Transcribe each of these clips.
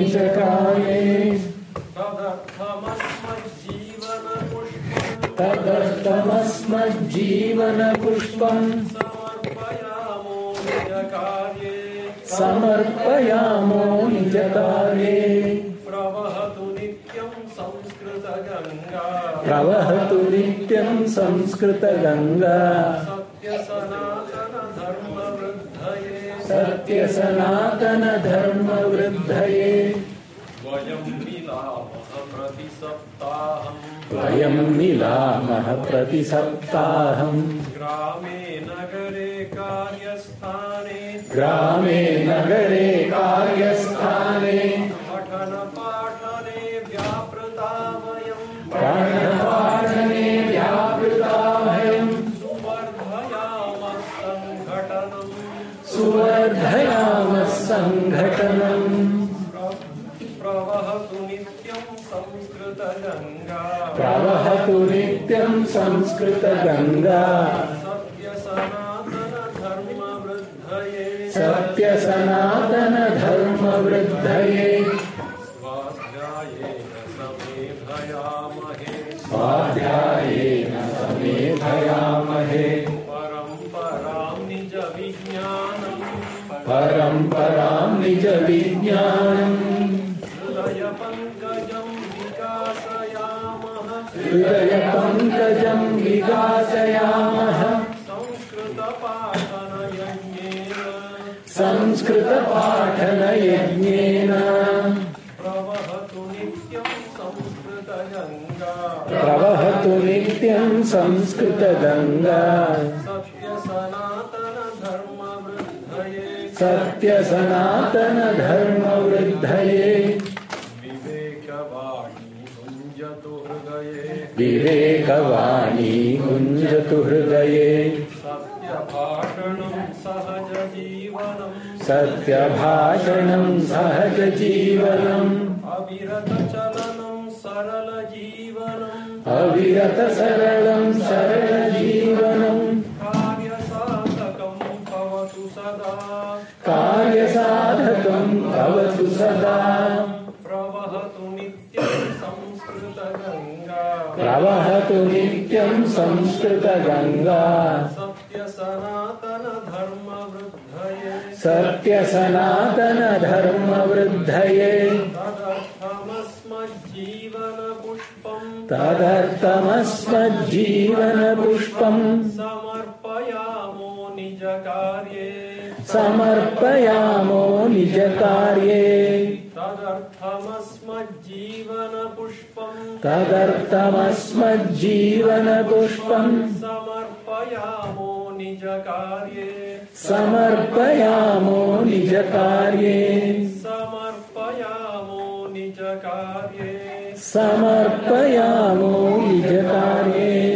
निजकार्ये तदर्थमस्मज्जीवनपुष्पम् समर्पयामो निजकार्ये प्रवहतु नित्यं संस्कृतगङ्गा। प्रवहतु नित्यं संस्कृतगङ्गा सत्यसनातनधर्मवृद्धये सत्यसनातनधर्मवृद्धये। सनातन धर्म वृद्ध वयं मिलामः प्रतिसप्ताहम् ग्रामे नगरे कार्यस्थाने। ग्रामे नगरे कार्यस्थाने। सङ्घटनम् प्रवहतु नित्यं संस्कृतगङ्गा। प्रवहतु नित्यं संस्कृतगङ्गा। सत्यसनातनधर्मवृद्धये। स्वाध्यायेन परम्परां निजविज्ञानम् हृदयपङ्कजं विकासयामः हृदयपङ्कजं विकासयामः संस्कृतपाठनयज्ञेन। संस्कृतपाठनयज्ञेन प्रवहतु नित्यं संस्कृतगङ्गा। सत्यसनातनधर्मवृद्धये। सत्यसनातनधर्मवृद्धये विवेकवाणी कुञ्जतु हृदये। विवेकवाणी कुञ्जतु हृदये। सत्यभाषणं सहजजीवनम्। अविरतचलनं सरलजीवनम्। अविरतसरलं सरलजीवनम्। भवतु सदा प्रवहतु नित्यं संस्कृतगङ्गा। प्रवहतु नित्यं संस्कृतगङ्गा। सत्यसनातनधर्मवृद्धये। सत्यसनातनधर्मवृद्धये। तदर्थमस्मज्जीवनपुष्पम् तदर्थमस्मज्जीवनपुष्पम्। समर्पयामो निजकार्ये। समर्पयामो निजकार्ये। तदर्थमस्मज्जीवनपुष्पम्। तदर्थमस्मज्जीवनपुष्पम्। समर्पयामो निजकार्ये। समर्पयामो निजकार्ये। समर्पयामो निजकार्ये। समर्पयामो निजकार्ये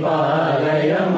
यम्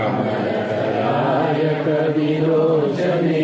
कमलतराय कविरोचने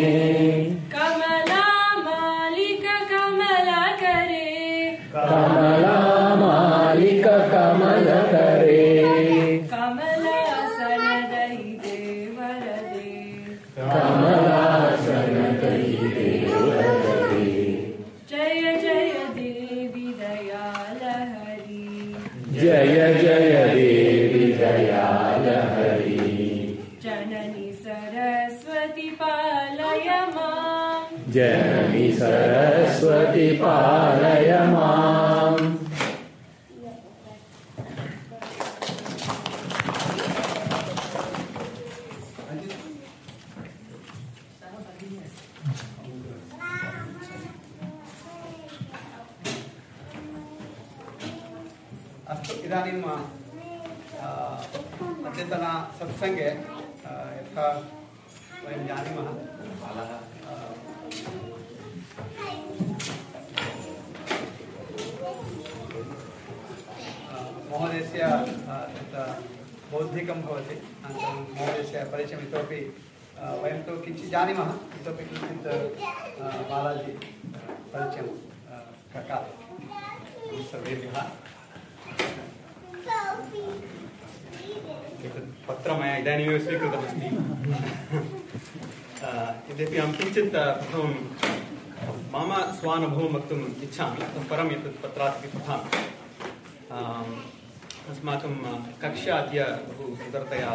कक्षा अद्य बहु सुन्दरतया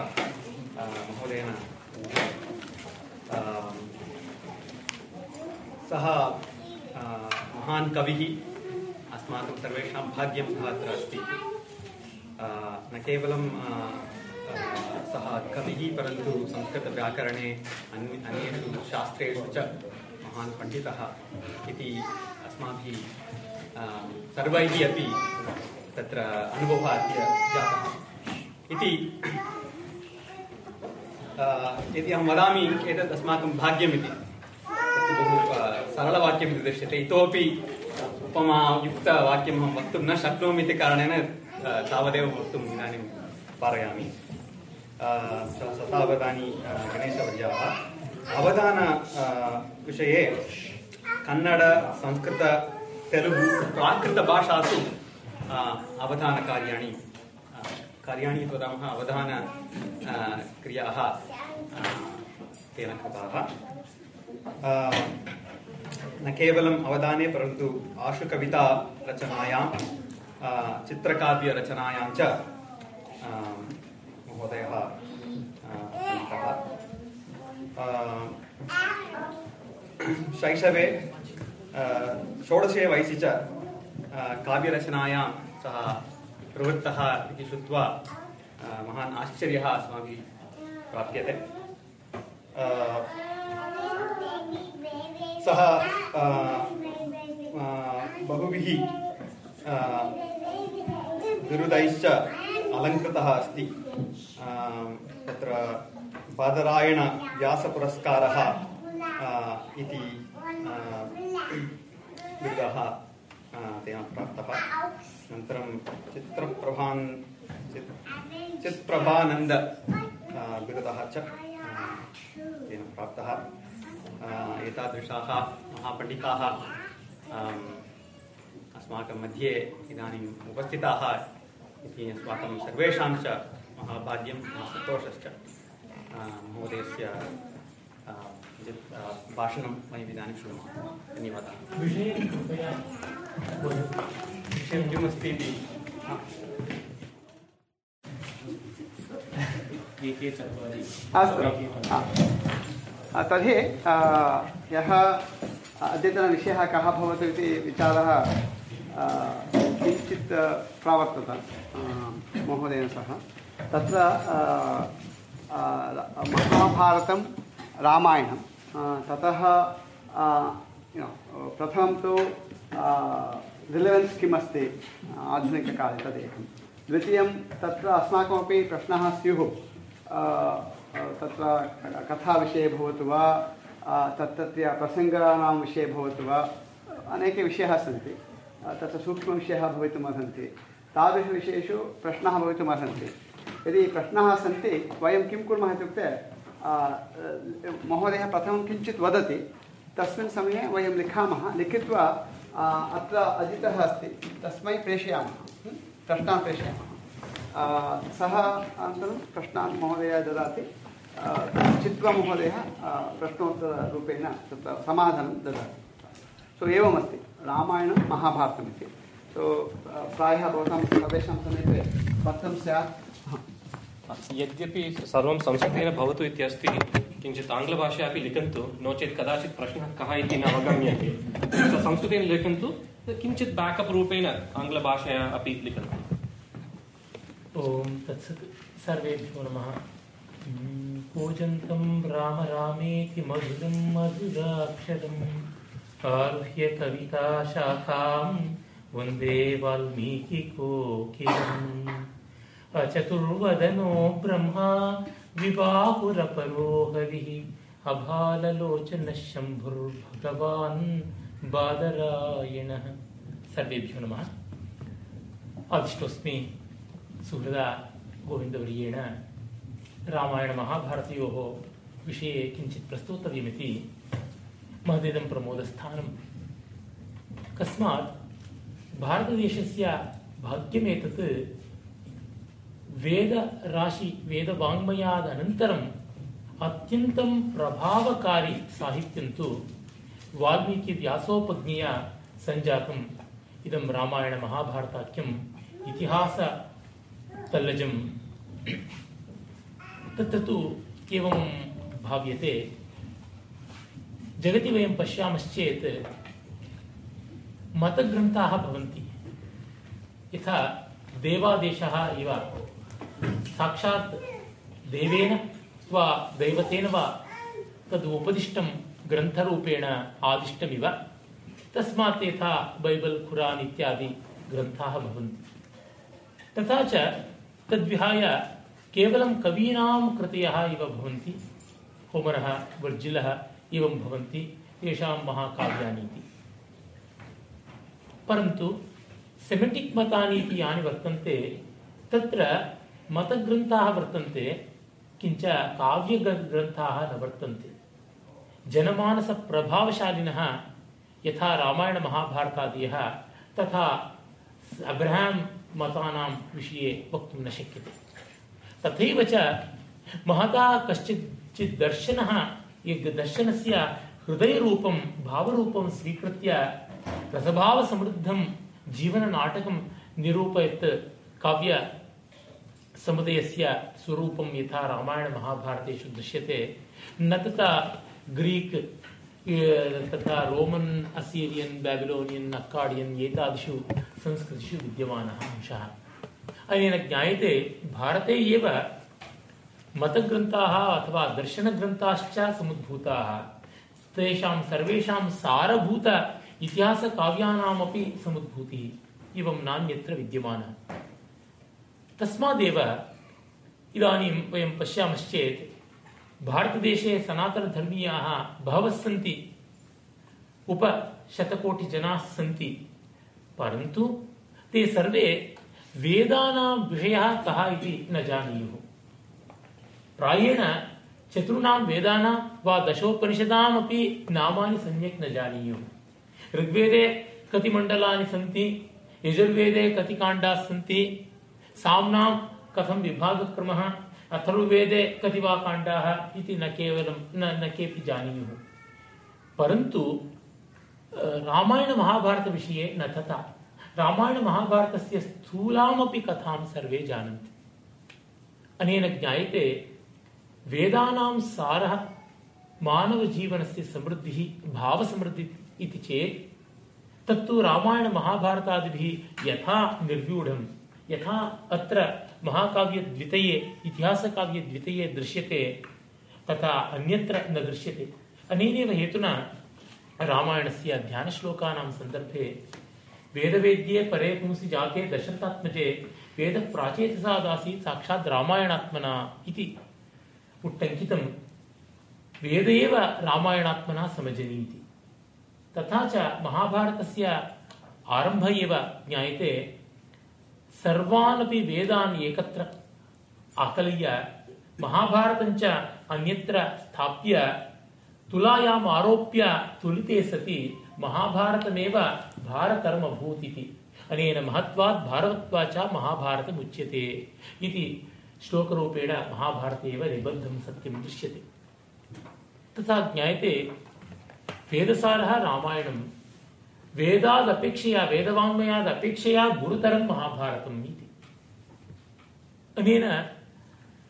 महोदयेन सः महान् कविः अस्माकं सर्वेषां भाग्यं सः अत्र अस्ति न केवलं सः कविः परन्तु संस्कृतव्याकरणे अन्य अन्येषु शास्त्रेषु च महान् पण्डितः इति अस्माभिः सर्वैः अपि तत्र अनुभवः अद्य जातः इति आ, यदि अहं वदामि एतत् अस्माकं भाग्यमिति तत्तु बहु आ, सरलवाक्यमिति दृश्यते इतोपि उपमायुक्तवाक्यम् अहं वक्तुं न शक्नोमि इति कारणेन आ, तावदेव वक्तुम् इदानीं पारयामि आ, स- सतावधानी आ, गणेशवर्याः अवधान आ, विषये कन्नड संस्कृत तेलुगु प्राकृतभाषासु आ, अवधानकार्याणि आ, कार्याणि वदामः अवधान क्रियाः तेन कृताः। न केवलम् अवधाने परन्तु आशुकविता रचनायां आ, चित्रकाव्यरचनायां च महोदयः शैशवे षोडशे वयसि च काव्यरचनायां सः प्रवृत्तः इति श्रुत्वा आ, महान् आश्चर्यः अस्माभिः प्राप्यते आ, सः आ, आ, बहुभिः आ, बिरुदैश्च अलङ्कृतः अस्ति आ, तत्र बादरायणव्यासपुरस्कारः आ, इति आ, बिरुदः आ, तेन प्राप्तः अनन्तरं चित्रप्रभान् चित् चित्प्रभानन्द बिरुदः च तेन प्राप्तः एतादृशाः महापण्डिताः अस्माकं मध्ये इदानीम् उपस्थिताः अस्माकं सर्वेषां च महाभाग्यं महासन्तोषश्च महोदयस्य आ, आ, भाषणं वयम् इदानीं शृणुमः धन्यवादाः। विषयं किमस्ति इति? हा। अस्तु। हा। तर्हि यः अद्यतनविषयः कः भवतु इति विचारः किञ्चित् प्रावर्तत महोदयेन सह। तत्र महाभारतं रामायणं ततः प्रथमं तु रिलेवेन्स् अस्ति आधुनिककाले तदेकं। द्वितीयं, तत्र अस्माकमपि प्रश्नाः स्युः। तत्र कथाविषये भवतु वा? तत्रत्य प्रसङ्गानां विषये भवतु वा? अनेके विषयाः सन्ति। तत्र सूक्ष्मविषयाः भवितुमर्हन्ति। तादृशविषयेषु प्रश्नाः भवितुमर्हन्ति। यदि प्रश्नाः सन्ति, वयं किं कुर्मः इत्युक्ते महोदयः प्रथमं किञ्चित् वदति, तस्मिन् समये वयं लिखामः, लिखित्वा अत्र अजितः अस्ति, तस्मै प्रेषयामः प्रश्नान् प्रेषयामः। सः, अनन्तरं प्रश्नान् महोदयः ददाति चित्वमहोदयः प्रश्नोत्तररूपेण तत्र समाधानं ददाति। सो एवमस्ति, रामायणं महाभारतमिति। सो प्रायः भवतां सर्वेषां समीपे पत्रं स्यात्। यद्यपि सर्वं संस्कृतेन भवतु इत्यस्ति, किञ्चित् आङ्ग्लभाषया अपि लिखन्तु, नो चेत् कदाचित् प्रश्नः कः इति न अवगम्यते। संस्कृतेन लिखन्तु, किञ्चित् बेकप् रूपेण आङ्ग्लभाषया अपि लिखन्तु। ॐ तत्सत् सर्वेभ्यो नमः। पूजन्तं राम रामेति मधुरं मधुराक्षरम् आरुह्य कविताशाखां वंदे वाल्मीकिकोकिलम् अचतुर्वदनो ब्रह्मा विबाहुरपरो हरिः अभाललोचनः शम्भुर्भगवान् बादरायणः। सर्वेभ्यो नमः। आदिष्टोऽस्मि सुहृदा गोविन्दवर्येण रामायणमहाभारतयोः विषये किञ्चित् प्रस्तोतव्यमिति महदिदं प्रमोदस्थानं कस्मात् भारतदेशस्य भाग्यमेतत् वेदराशि वेदवाङ्मयादनन्तरम् अत्यन्तं प्रभावकारी साहित्यं तु वाल्मीकिव्यासोपज्ञया सञ्जातम्। इदं रामायणमहाभारताख्यम् इतिहासतल्लजं तत्र तु एवं भाव्यते। जगति वयं पश्यामश्चेत् मतग्रन्थाः भवन्ति। यथा देवादेशः इव। साक्षात् देवेन वा दैवतेन वा तद् उपदिष्टं ग्रन्थरूपेण आदिष्टमिव, तस्मात् यथा बैबल्, खुरान् इत्यादि ग्रन्थाः भवन्ति। तथा च तद्विहाय केवलं कवीनां कृतयः इव भवन्ति, होमरः, वर्जिलः एवं भवन्ति तेषां महाकाव्यानि इति परन्तु सेमेटिक् मतानि इति यानि वर्तन्ते, तत्र मतग्रन्थाः वर्तन्ते, किञ्च काव्यग्रन्थाः न वर्तन्ते। जनमानसप्रभावशालिनः यथा रामायणमहाभारतादयः तथा अब्रहाम् मतानां विषये वक्तुं न शक्यते। तथैव च महता कश्चित् दर्शनः दर्शनस्य हृदयरूपं, भावरूपं स्वीकृत्य रसभावसमृद्धं जीवननाटकं निरूपयत् काव्य समुदयस्य स्वरूपं यथा रामायणमहाभारतेषु दृश्यते। न तथा ग्रीक् तथा रोमन्, असीरियन् बेबिलोनियन् अक्काडियन् एतादृशु संस्कृतिषु विद्यमानः अंशः। अनेन ज्ञायते, भारते एव मतग्रन्थाः अथवा दर्शनग्रन्थाश्च समुद्भूताः। तेषां सर्वेषां सारभूत इतिहासकाव्यानामपि समुद्भूतिः। एवं नान्यत्र विद्यमानः। तस्मादेव इदानीं वयं पश्यामश्चेत् भारतदेशे सनातनधर्मीयाः बहवः सन्ति। उपशतकोटिजनाः सन्ति। परन्तु ते सर्वे वेदानां विषयः कः इति न जानीयुः। प्रायेण चतुर्णां वेदानां वा दशोपनिषदामपि नामानि सम्यक् न जानीयुः। ऋग्वेदे कति मण्डलानि सन्ति, यजुर्वेदे कति काण्डाः सन्ति साम्नां कथं विभागक्रमः अथर्ववेदे कति वा काण्डाः इति न केवलं न न केपि जानीयुः। परन्तु रामायणमहाभारतविषये न तथा। रामायणमहाभारतस्य स्थूलामपि कथां सर्वे जानन्ति। अनेन ज्ञायते, वेदानां सारः मानवजीवनस्य समृद्धिः, भावसमृद्धिः इति चेत्, तत्तु रामायणमहाभारतादिभिः यथा निर्व्यूढं यथा अत्र महाकाव्यद्वितये इतिहासकाव्यद्वितये दृश्यते, तथा अन्यत्र न दृश्यते। अनेनैव हेतुना रामायणस्य ध्यानश्लोकानां सन्दर्भे वेदवेद्ये परे पुंसि जाते दशरथात्मजे वेदः प्राचेतसादासीत् साक्षात् रामायणात्मना इति उट्टङ्कितं वेद एव रामायणात्मना समजनीति तथा च महाभारतस्य आरंभ एव ज्ञायते सर्वानपि वेदान् एकत्र। आकल्य महाभारतं अन्यत्र स्थाप्य, तुलायाम् आरोप्य तुलिते सति, महाभारतमेव भारकर्मभूत् इति अनेन महत्वात् भारवत्वात् च महाभारतमुच्यते इति श्लोकरूपेण महाभारते एव निबद्धं सत्यं दृश्यते। तथा ज्ञायते वेदसारः रामायणं वेदादपेक्षया वेदवाङ्मयादपेक्षया गुरुतरं महाभारतम् इति। अनेन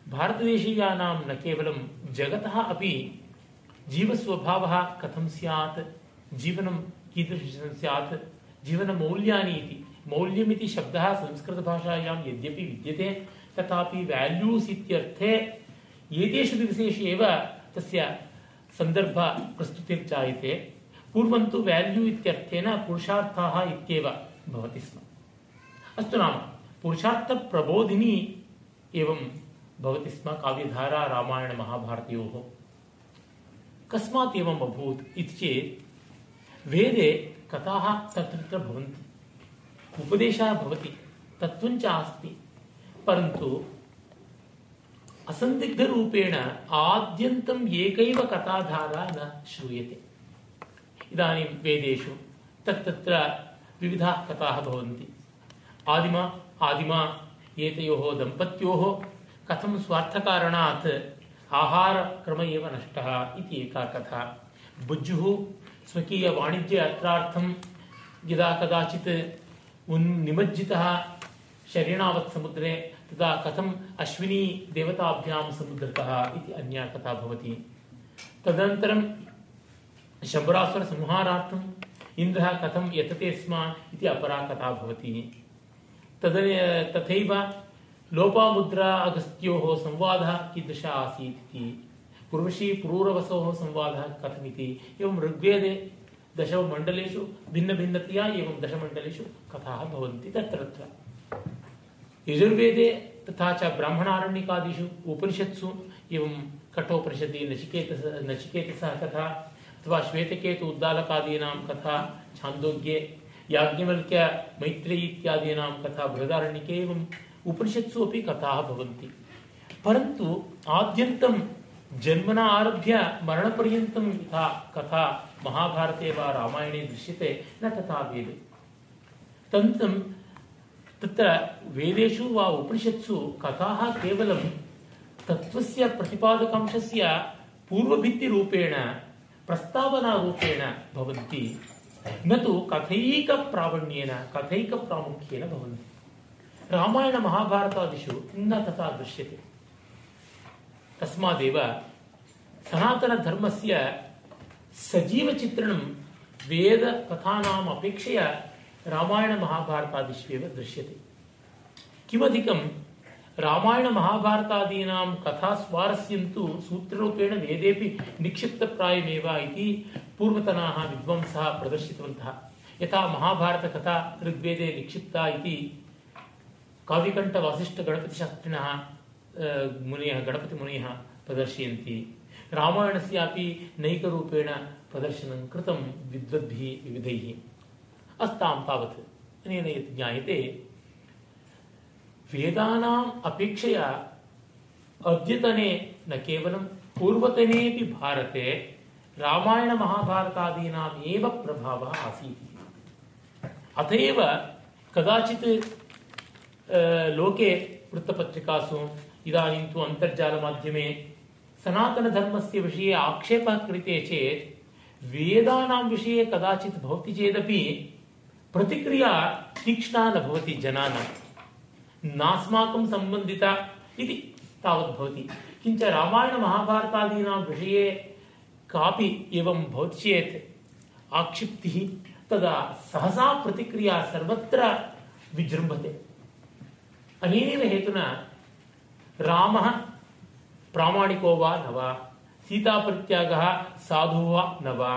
भारतदेशीयानां न केवलं जगतः अपि जीवस्वभावः कथं स्यात्, जीवनं कीदृशं स्यात्, जीवनमौल्यानि इति, मौल्यमिति शब्दः संस्कृतभाषायां यद्यपि विद्यते, तथापि वाल्यूस् इत्यर्थे एतेषु दिवसेषु एव तस्य सन्दर्भ प्रस्तुतिर्जायते। पूर्वं तु वाल्यू इत्यर्थेन पुरुषार्थाः इत्येव भवति स्म। अस्तु नाम, पुरुषार्थप्रबोधिनी एवं भवति स्म काव्यधारा रामायणमहाभारतयोः। कस्मात् एवम् अभूत् इति चेत् वेदे कथाः तत्र तत्र भवन्ति। उपदेशः भवति, तत्त्वञ्च अस्ति परन्तु असन्दिग्धरूपेण आद्यन्तम् एकैव कथाधारा न श्रूयते। इदानीं वेदेषु तत्तत्र विविधाः कथाः भवन्ति। आदिमा आदिमा, एतयोः दम्पत्योः कथं स्वार्थकारणात् आहारक्रम एव नष्टः इति एका कथा। बुज्जुः स्वकीयवाणिज्य यात्रार्थं यदा कदाचित् उन् निमज्जितः शरीणावत् समुद्रे तदा कथम् अश्विनी देवताभ्यां समुद्रतः इति अन्या कथा भवति। तदनन्तरं शम्बरासुरसंहारार्थम् इन्द्रः कथं यतते स्म इति अपरा कथा भवति। तद तथैव लोपामुद्रा अगस्त्योः संवादः कीदृशः आसीत् इति। पुरुषी पुरूरवसोः संवादः कथमिति। एवं ऋग्वेदे दशमण्डलेषु भिन्नभिन्नतया एवं दशमण्डलेषु कथाः भवन्ति। तत्र। यजुर्वेदे तथा च ब्राह्मणारण्यकादिषु उपनिषत्सु एवं कठोपनिषदि नचिकेतस, नचिकेतसः कथा अथवा श्वेतकेतु उद्दालकादीनां कथा छान्दोग्ये याज्ञवल्क्य, मैत्रेयी इत्यादीनां कथा बृहदारण्यके एवम् उपनिषत्सु अपि कथाः भवन्ति। परन्तु जन्मना आरभ्य मरणपर्यन्तं कथा महाभारते वा रामायणे दृश्यते, न तथा वेदे। तन्तं तत्र वेदेषु वा उपनिषत्सु कथाः केवलं तत्त्वस्य प्रस्तावनारूपेण भवन्ति, न तु कथैकप्रावण्येन, कथैकप्रामुख्येन भवन्ति। रामायणमहाभारतादिषु न तथा दृश्यते। तस्मादेव सनातनधर्मस्य सजीवचित्रणं वेदकथानाम् अपेक्षया रामायणमहाभारतादिष्वेव दृश्यते। किमधिकं रामायणमहाभारतादीनां कथास्वारस्यं तु सूत्ररूपेण वेदेपि निक्षिप्तप्रायमेव इति पूर्वतनाः विद्वांसः प्रदर्शितवन्तः यथा महाभारतकथा ऋग्वेदे निक्षिप्ता इति काव्यकण्ठवासिष्ठगणपतिशास्त्रिणः अ, मुनयः गणपतिमुनयः प्रदर्शयन्ति रामायणस्यापि नैकरूपेण प्रदर्शनं कृतं विद्वद्भिः विविधैः अस्तां तावत् अनेन यत् ज्ञायते वेदानाम् अपेक्षया अद्यतने न केवलं पूर्वतनेपि भारते रामायणमहाभारतादीनाम् एव प्रभावः आसीत्। अत एव कदाचित् लोके वृत्तपत्रिकासु इदानीं तु अन्तर्जालमाध्यमे सनातनधर्मस्य विषये आक्षेपः क्रियते चेत् वेदानां विषये कदाचित् भवति चेदपि प्रतिक्रिया तीक्ष्णा न भवति जनानां नास्माकं सम्बन्धिता इति तावत् भवति। किञ्च रामायणमहाभारतादीनां विषये कापि एवं भवति चेत् आक्षिप्तिः तदा सहसा प्रतिक्रिया सर्वत्र विजृम्भते। अनेनैव हेतुना रामः प्रामाणिको वा न वा, सीतापरित्यागः साधु वा न वा,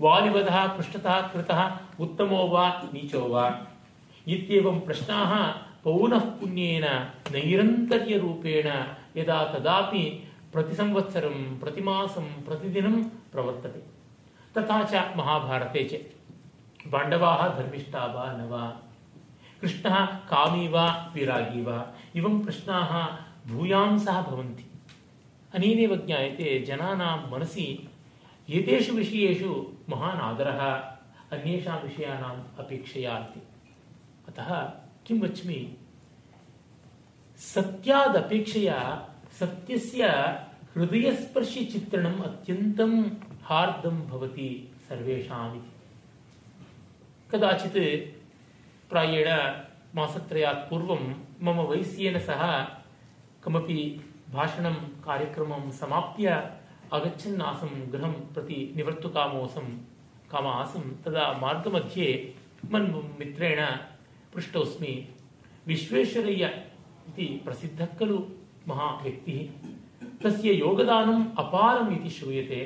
वालिवधः पृष्ठतः कृतः उत्तमो वा नीचो वा, इत्येवं प्रश्नाः पौनः पुण्येन नैरन्तर्यरूपेण यदा तदापि प्रतिसंवत्सरं, प्रतिमासं, प्रतिदिनं प्रवर्तते। तथा च महाभारते च। पाण्डवाः धर्मिष्ठा वा न वा? कृष्णः कामी वा, विरागी वा? एवं प्रश्नाः भूयांसः भवन्ति। अनेनैव ज्ञायते जनानां मनसि एतेषु विषयेषु महान् आदरः अन्येषां विषयाणाम् अपेक्षया इति। अतः किं वच्मि? सत्यादपेक्षया सत्यस्य हृदयस्पर्शिचित्रणम् अत्यन्तं हार्दं भवति सर्वेषाम् इति कदाचित् प्रायेण मासत्रयात् पूर्वं मम वैस्येन सह कमपि भाषणं, कार्यक्रमं समाप्य आगच्छन् आसं गृहं प्रति निवर्तुकामोऽसं काम आसं तदा मार्गमध्ये मन् मित्रेण पृष्टोऽस्मि विश्वेश्वरय्य इति प्रसिद्धः खलु महाव्यक्तिः तस्य योगदानम् अपरम् इति श्रूयते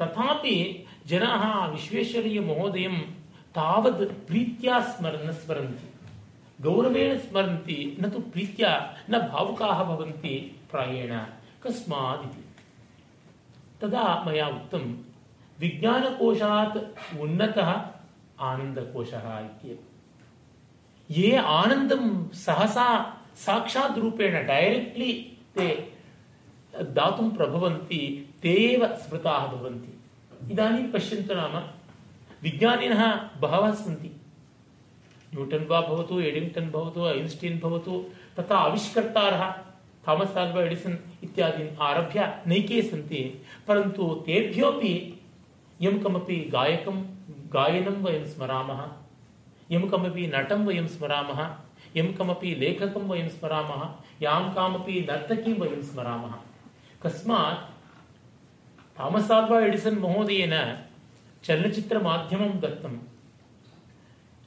तथापि जनाः विश्वेश्वरय्य महोदयं तावद् प्रीत्या स्मरन् स्मरन्ति गौरवेण स्मरन्ति न तु प्रीत्या न भावुकाः भवन्ति प्रायेण कस्मात् इति तदा मया उक्तं विज्ञानकोशात् उन्नतः आनन्दकोशः इत्येव ये आनन्दं सहसा साक्षात् रूपेण डैरेक्ट्लि ते दातुं प्रभवन्ति ते एव स्मृताः भवन्ति। इदानीं पश्यन्तु नाम, विज्ञानिनः बहवः सन्ति। न्यूटन् वा भवतु, एडिङ्ग्टन् भवतु, ऐन्स्टीन् भवतु, तथा आविष्कर्तारः, थामस् आल्वा एडिसन् इत्यादीन् आरभ्य नैके सन्ति। परन्तु तेभ्योऽपि यं कमपि गायकं, गायनं वयं स्मरामः। यं कमपि नटं वयं स्मरामः यं कमपि लेखकं वयं स्मरामः, यां कामपि नर्तकीं वयं स्मरामः। कस्मात् थामस् आल्वा एडिसन् महोदयेन चलनचित्रमाध्यमं दत्तं।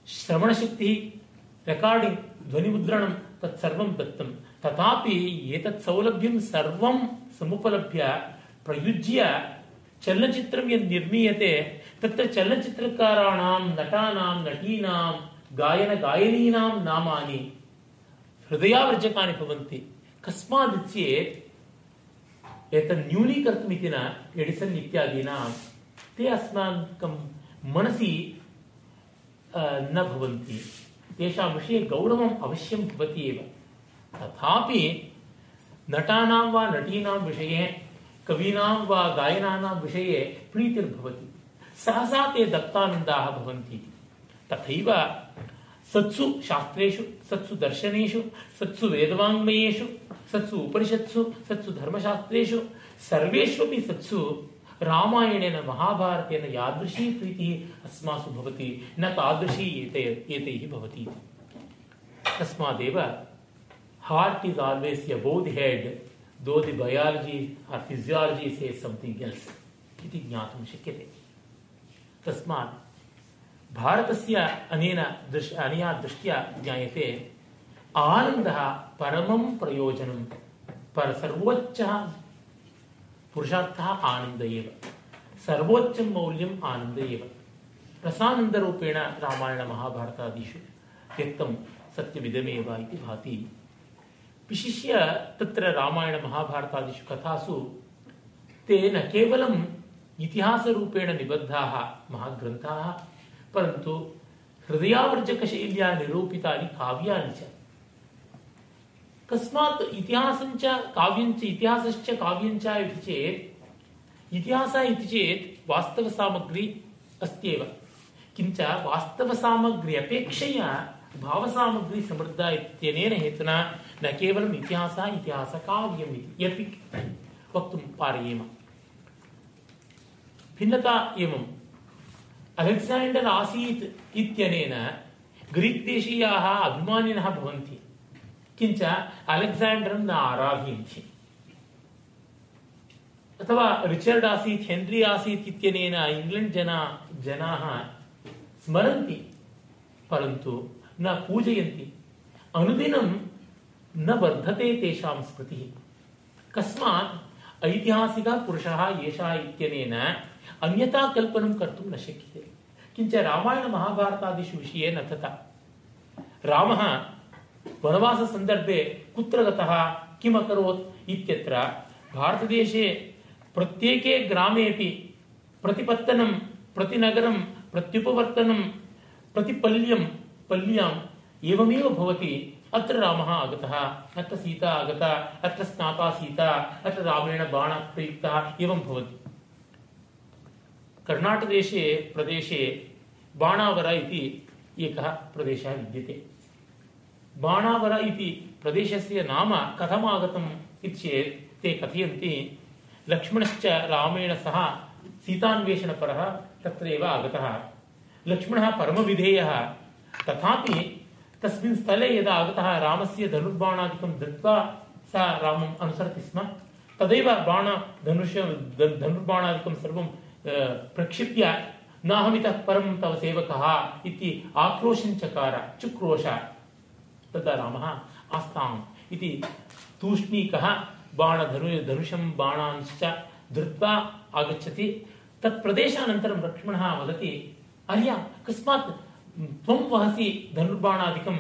श्रवणशक्तिः, रेकार्डिङ्ग्, ध्वनिमुद्रणं तत्सर्वं दत्तं। तथापि एतत् सौलभ्यं सर्वं समुपलभ्य प्रयुज्य चलनचित्रं यद् निर्मीयते तत्र चलनचित्रकाराणां, नटानां, नटीनां गायनगायनीनां नामानि हृदयावर्जकानि भवन्ति। कस्मात् चेत् एतत् न्यूनीकर्तुमिति न एडिसन् इत्यादीनां ते अस्माकं मनसि न भवन्ति। तेषां विषये गौरवम् अवश्यं भवति एव। तथापि नटानां वा नटीनां विषये, कवीनां वा गायनानां विषये प्रीतिर्भवति। सहसा ते दत्तानन्दाः भवन्ति तथैव सत्सु शास्त्रेषु, सत्सु दर्शनेषु, सत्सु वेदवाङ्मयेषु, सत्सु उपनिषत्सु, सत्सु धर्मशास्त्रेषु, सर्वेष्वपि सत्सु रामायणेन, महाभारतेन यादृशी प्रीतिः अस्मासु भवति, न तादृशी एते, एतैः भवति। तस्मादेव heart is always above the head though the biology आर् फिसियालजि से सम्थिङ्ग् एल्स् इति ज्ञातुं शक्यते तस्मात् भारतस्य अनेन दृश् अनया दृष्ट्या ज्ञायते आनन्दः परमं प्रयोजनं, पर सर्वोच्चः पुरुषार्थः आनन्द एव, सर्वोच्चं मौल्यम् आनन्द एव। रसानन्दरूपेण रामायणमहाभारतादिषु व्यक्तं सत्यमिदमेव इति भाति। विशिष्य तत्र रामायणमहाभारतादिषु कथासु ते न केवलम् इतिहासरूपेण निबद्धाः, महाग्रन्थाः, परन्तु हृदयावर्जकशैल्या निरूपितानि काव्यानि च। कस्मात् इतिहासञ्च काव्यञ्च इतिहासश्च काव्यञ्च इति चेत्, इतिहासः इति चेत् वास्तवसामग्री अस्त्येव। किञ्च वास्तवसामग्री अपेक्षया भावसामग्री समृद्धा इत्यनेन हेतुना न केवलम् इतिहासः, इतिहासकाव्यम् इति। यदि वक्तुं पारयेम। भिन्नता एवम् अलेक्साण्डर् आसीत् इत्यनेन ग्रीक् देशीयाः अभिमानिनः भवन्ति, किञ्च अलेक्साण्डरं न आराधयन्ति। अथवा रिचर्ड् आसीत्, हेन्री आसीत् इत्यनेन इङ्ग्लेण्ड् जना, जनाः स्मरन्ति, परन्तु न पूजयन्ति। अनुदिनं न वर्धते तेषां स्मृतिः। कस्मात् ऐतिहासिकः पुरुषः एषः इत्यनेन अन्यथा कल्पनं कर्तुं न शक्यते। किञ्च रामायणमहाभारतादिषु विषये न तथा। रामः वनवाससन्दर्भे कुत्र गतः किम् अकरोत् इत्यत्र भारतदेशे प्रत्येके ग्रामेपि प्रतिपत्तनं, प्रतिनगरं, प्रत्युपवर्तनं प्रतिपल्यं पल्ल्याम् एवमेव भवति। अत्र रामः आगतः, अत्र सीता आगता, अत्र स्नाता सीता, अत्र रामेण बाणः एवं भवति। कर्णाटकदेशे प्रदेशे बाणावर इति एकः प्रदेशः विद्यते। बाणावर इति प्रदेशस्य नाम कथमागतम् इति चेत् ते कथयन्ति, लक्ष्मणश्च रामेण सह सीतान्वेषणपरः तत्रैव आगतः। लक्ष्मणः परमविधेयः, तथापि तस्मिन् स्थले यदा आगतः रामस्य धनुर्बाणादिकं दत्त्वा सः रामम् अनुसरति स्म, तदैव बाण धनुर्बाणादिकं सर्वं प्रक्षिप्य नाहमितः परं तव सेवकः इति चकार चुक्रोश तदा रामः आस्ताम् इति तूष्णीकः बाणधनु धनुषं बाणांश्च धृत्वा आगच्छति तत् प्रदेशानन्तरं लक्ष्मणः वदति अर्या कस्मात् त्वं वहसि धनुर्बाणादिकम्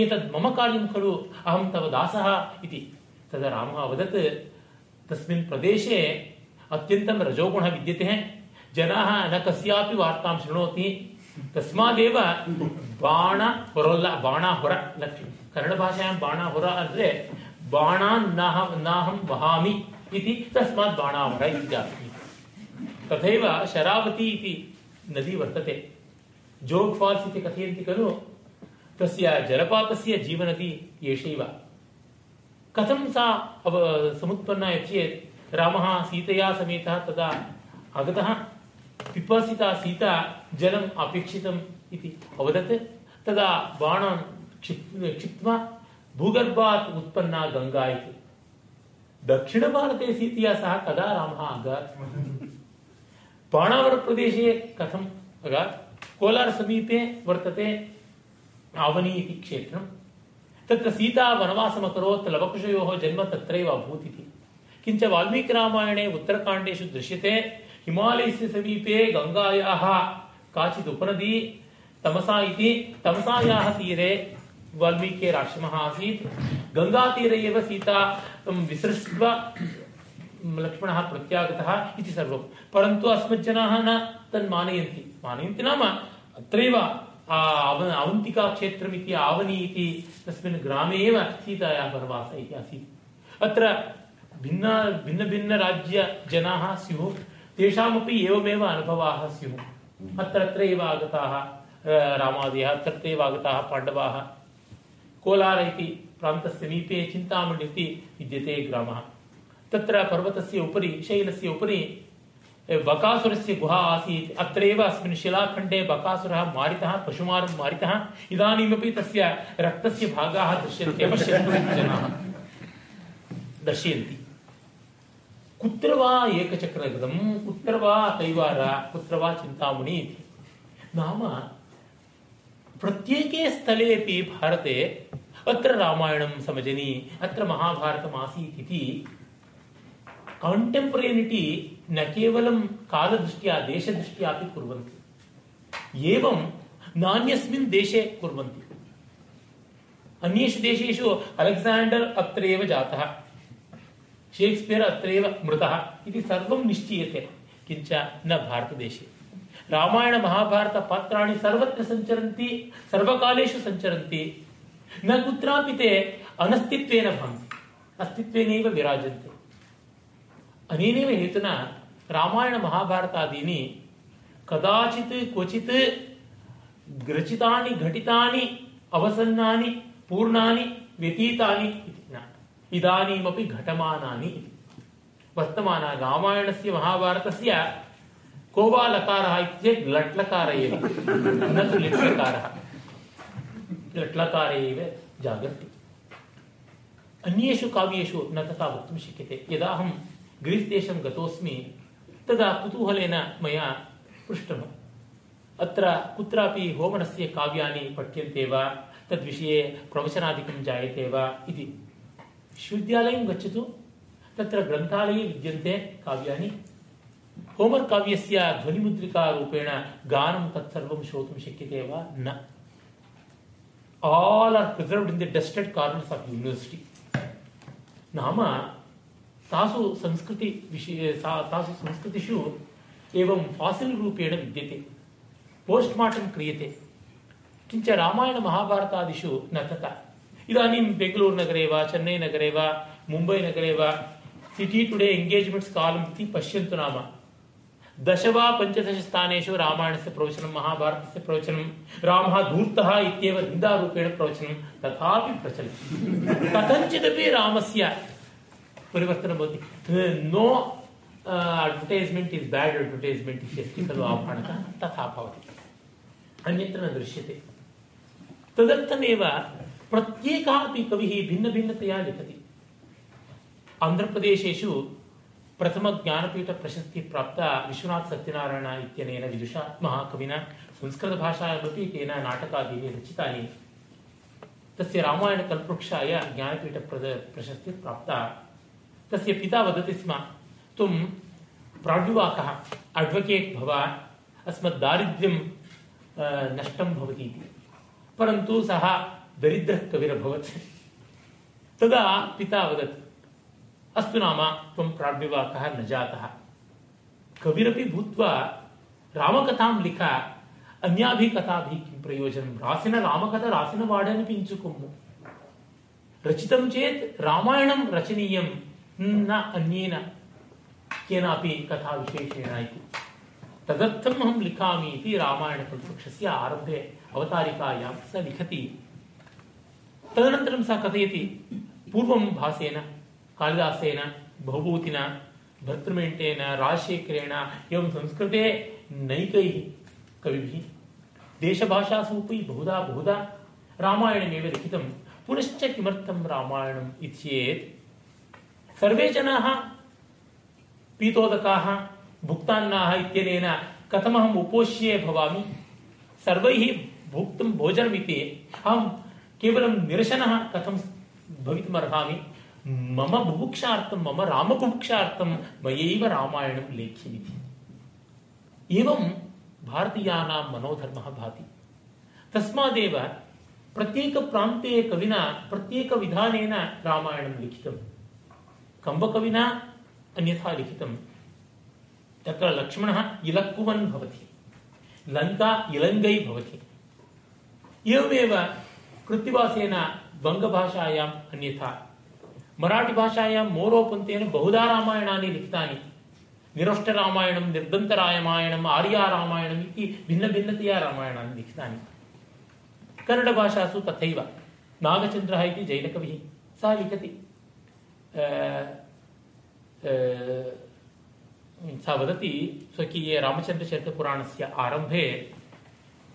एतद् मम कार्यं खलु अहं तव दासः इति तदा रामः अवदत् तस्मिन् प्रदेशे अत्यन्तं रजोगुणः विद्यते जनाः न कस्यापि वार्तां शृणोति। तस्मादेव बाणहुरल्ल बाणाहुर कन्नडभाषायां बाणाहुर अन्तरे बाणान् नाह, नाहं वहामि इति तस्मात् बाणाहुर इत्यादि। तथैव शरावती इति नदी वर्तते। जोग् फाल्स् इति कथयन्ति खलु, तस्य जलपातस्य जीवनदी एषैव कथं सा समुत्पन्ना यत् चेत् रामः सीतया समेतः तदा आगतः पिपासिता सीता जलम् अपेक्षितम् इति अवदत्। तदा बाणान् क्षिप्, क्षिप्त्वा भूगर्भात् उत्पन्ना गङ्गा इति। दक्षिणभारते सीतया सह कदा रामः अगात्? बाणावरप्रदेशे कथम् अगात्? कोलारसमीपे वर्तते आवनी इति क्षेत्रम्। तत्र सीता वनवासमकरोत्, लवकुशयोः जन्म तत्रैव अभूत् इति। किञ्च वाल्मीकिरामायणे उत्तरकाण्डेषु दृश्यते हिमालयस्य समीपे गङ्गायाः काचित् उपनदी तमसा इति तमसायाः तीरे वाल्मीकेराश्रमः आसीत् गङ्गातीरे एव सीता विसृष्ट्वा लक्ष्मणः प्रत्यागतः इति सर्वं परन्तु अस्मज्जनाः न तन्मानयन्ति मानयन्ति। नाम अत्रैव आ, अव अवन्तिकाक्षेत्रम् इति आवनी इति तस्मिन् ग्रामे एव सीतायाः वनवासः इति आसीत्। अत्र भिन्न भिन्नभिन्नराज्यजनाः स्युः। तेषामपि एवमेव अनुभवाः स्युः। अत्र अत्रैव आगताः अ, रामादयः तत्रैव आगताः पाण्डवाः। कोलार इति प्रान्तस्य समीपे चिन्तामणि इति विद्यते ग्रामः। तत्र पर्वतस्य उपरि शैलस्य उपरि बकासुरस्य गुहा आसीत्। अत्रैव अस्मिन् शिलाखण्डे बकासुरः मारितः पशुमारं मारितः। इदानीमपि तस्य रक्तस्य भागाः दृश्यन्ते। पश्यन्तु जनाः। दर्शयन्ति। कुत्र वा एकचक्रगतं कुत्र कैवार कुत्र वा नाम प्रत्येके स्थलेपि भारते अत्र रामायणं समजनि, अत्र महाभारतम् आसीत् इति काण्टेम्परेनिटि न केवलं कालदृष्ट्या, देशदृष्ट्या अपि कुर्वन्ति। एवं नान्यस्मिन् देशे कुर्वन्ति। अन्येषु देशेषु अलेक्साण्डर् अत्रैव जातः। शेक्स्पियर् अत्रैव मृतः इति सर्वं निश्चीयते किञ्च न भारतदेशे रामायणमहाभारतपात्राणि सर्वत्र सञ्चरन्ति सर्वकालेषु सञ्चरन्ति न कुत्रापि ते अनस्तित्वेन भवन्ति अस्तित्वेनैव विराजन्ते अनेनैव हेतुना रामायणमहाभारतादीनि कदाचित् क्वचित् ग्रचितानि घटितानि अवसन्नानि पूर्णानि व्यतीतानि इति इदानीमपि घटमानानि वर्तमान रामायणस्य महाभारतस्य को वा लकारः इति चेत् लट्लकार एव। न तु लिट्लकारः। एव जागर्ति। अन्येषु काव्येषु न तथा वक्तुं शक्यते। यदा अहं ग्रीस् देशं गतोऽस्मि, तदा कुतूहलेन मया पृष्टम्। अत्र कुत्रापि होमनस्य काव्यानि पठ्यन्ते वा? तद्विषये प्रवचनादिकं जायते वा? इति विश्वविद्यालयं गच्छतु। तत्र ग्रन्थालये विद्यन्ते काव्यानि। होमर् काव्यस्य ध्वनिमुद्रिकारूपेण गानं तत्सर्वं श्रोतुं शक्यते वा? न। All are preserved in the नाम तासु संस्कृति विषये तासु संस्कृतिषु एवं फासिल् रूपेण विद्यते। पोस्ट्मार्टं क्रियते। किञ्च रामायणमहाभारतादिषु न तथा। इदानीं बेङ्गलूरुनगरे वा चेन्नैनगरे वा मुम्बैनगरे वा सिटी टुडे एङ्गेज्मेण्ट्स् कालम् इति पश्यन्तु नाम दश वा पञ्चदश स्थानेषु रामायणस्य प्रवचनं महाभारतस्य प्रवचनं रामः धूर्तः इत्येव निन्दारूपेण प्रवचनं तथापि प्रचलति कथञ्चिदपि रामस्य परिवर्तनं भवति no advertisement is bad advertisement इत्यस्ति खलु आह्वानकः तथा भवति अन्यत्र न दृश्यते तदर्थमेव प्रत्येकः अपि कविः भिन्नभिन्नतया लिखति। प्रथमज्ञानपीठप्रशस्तिः प्राप्ता विश्वनाथ सत्यनारायण इत्यनेन विदुषा महाकविना संस्कृतभाषायामपि तेन नाटकादीनि रचितानि। तस्य ज्ञानपीठप्रद प्रशस्तिः प्राप्ता तस्य पिता वदति स्म त्वं प्राड्युवाकः अड्वकेट् भव, अस्मद्दारिद्र्यं नष्टं भवति इति परन्तु सः दरिद्रः कविरभवत् तदा पिता वदत्, अस्तु नाम, त्वं प्राड्विवाकः न जातः। कविरपि भूत्वा रामकथां लिख अन्याभिः कथाभिः किं प्रयोजनं? रासिन रामकथ, रासिन वाडनिपिञ्चुकुम्मु रचितं चेत् रामायणं रचनीयं, न अन्येन केनापि कथाविशेषेण इति। तदर्थम् अहं लिखामि इति रामायणकल्पवृक्षस्य आरम्भे अवतारिकायां स लिखति। तदनन्तरं सः कथयति, पूर्वं भासेन, कालिदासेन भवभूतिना भर्तृमेण्टेन राजशेखरेण, एवं संस्कृते नैकैः कविभिः, देशभाषासु बहुधा बहुधा रामायणमेव लिखितं, पुनश्च किमर्थं रामायणम् इत्येत्, सर्वे जनाः, पीतोदकाः, भुक्तान्नाः इत्यनेन कथमहम् उपोष्ये भवामि, सर्वैः भुक्तं भोजनमिति अहं केवलं निरशनः कथं भवितुमर्हामि? मम बुभुक्षार्थं, मम रामबुभुक्षार्थं मयैव रामायणं लेख्यमिति। एवं भारतीयानां मनोधर्मः भाति। तस्मादेव प्रत्येकप्रान्ते कविना, प्रत्येकविधानेन रामायणं लिखितं। कम्बकविना अन्यथा लिखितं। तत्र लक्ष्मणः इलक्कुवन् भवति। लङ्का इलङ्गै भवति। एवमेव कृत्तिवासेन बङ्गभाषायाम् अन्यथा। मराठीभाषायां मोरोपन्तेन बहुधा रामायणानि लिखितानि। निरोष्टरामायणं, निर्दन्तरामायणम्, आर्यारामायणम् इति भिन्नभिन्नतया रामायणानि लिखितानि। कन्नडभाषासु तथैव। नागचन्द्रः इति जैनकविः सः लिखति। सः वदति, स्वकीये रामचन्द्रचरितपुराणस्य आरम्भे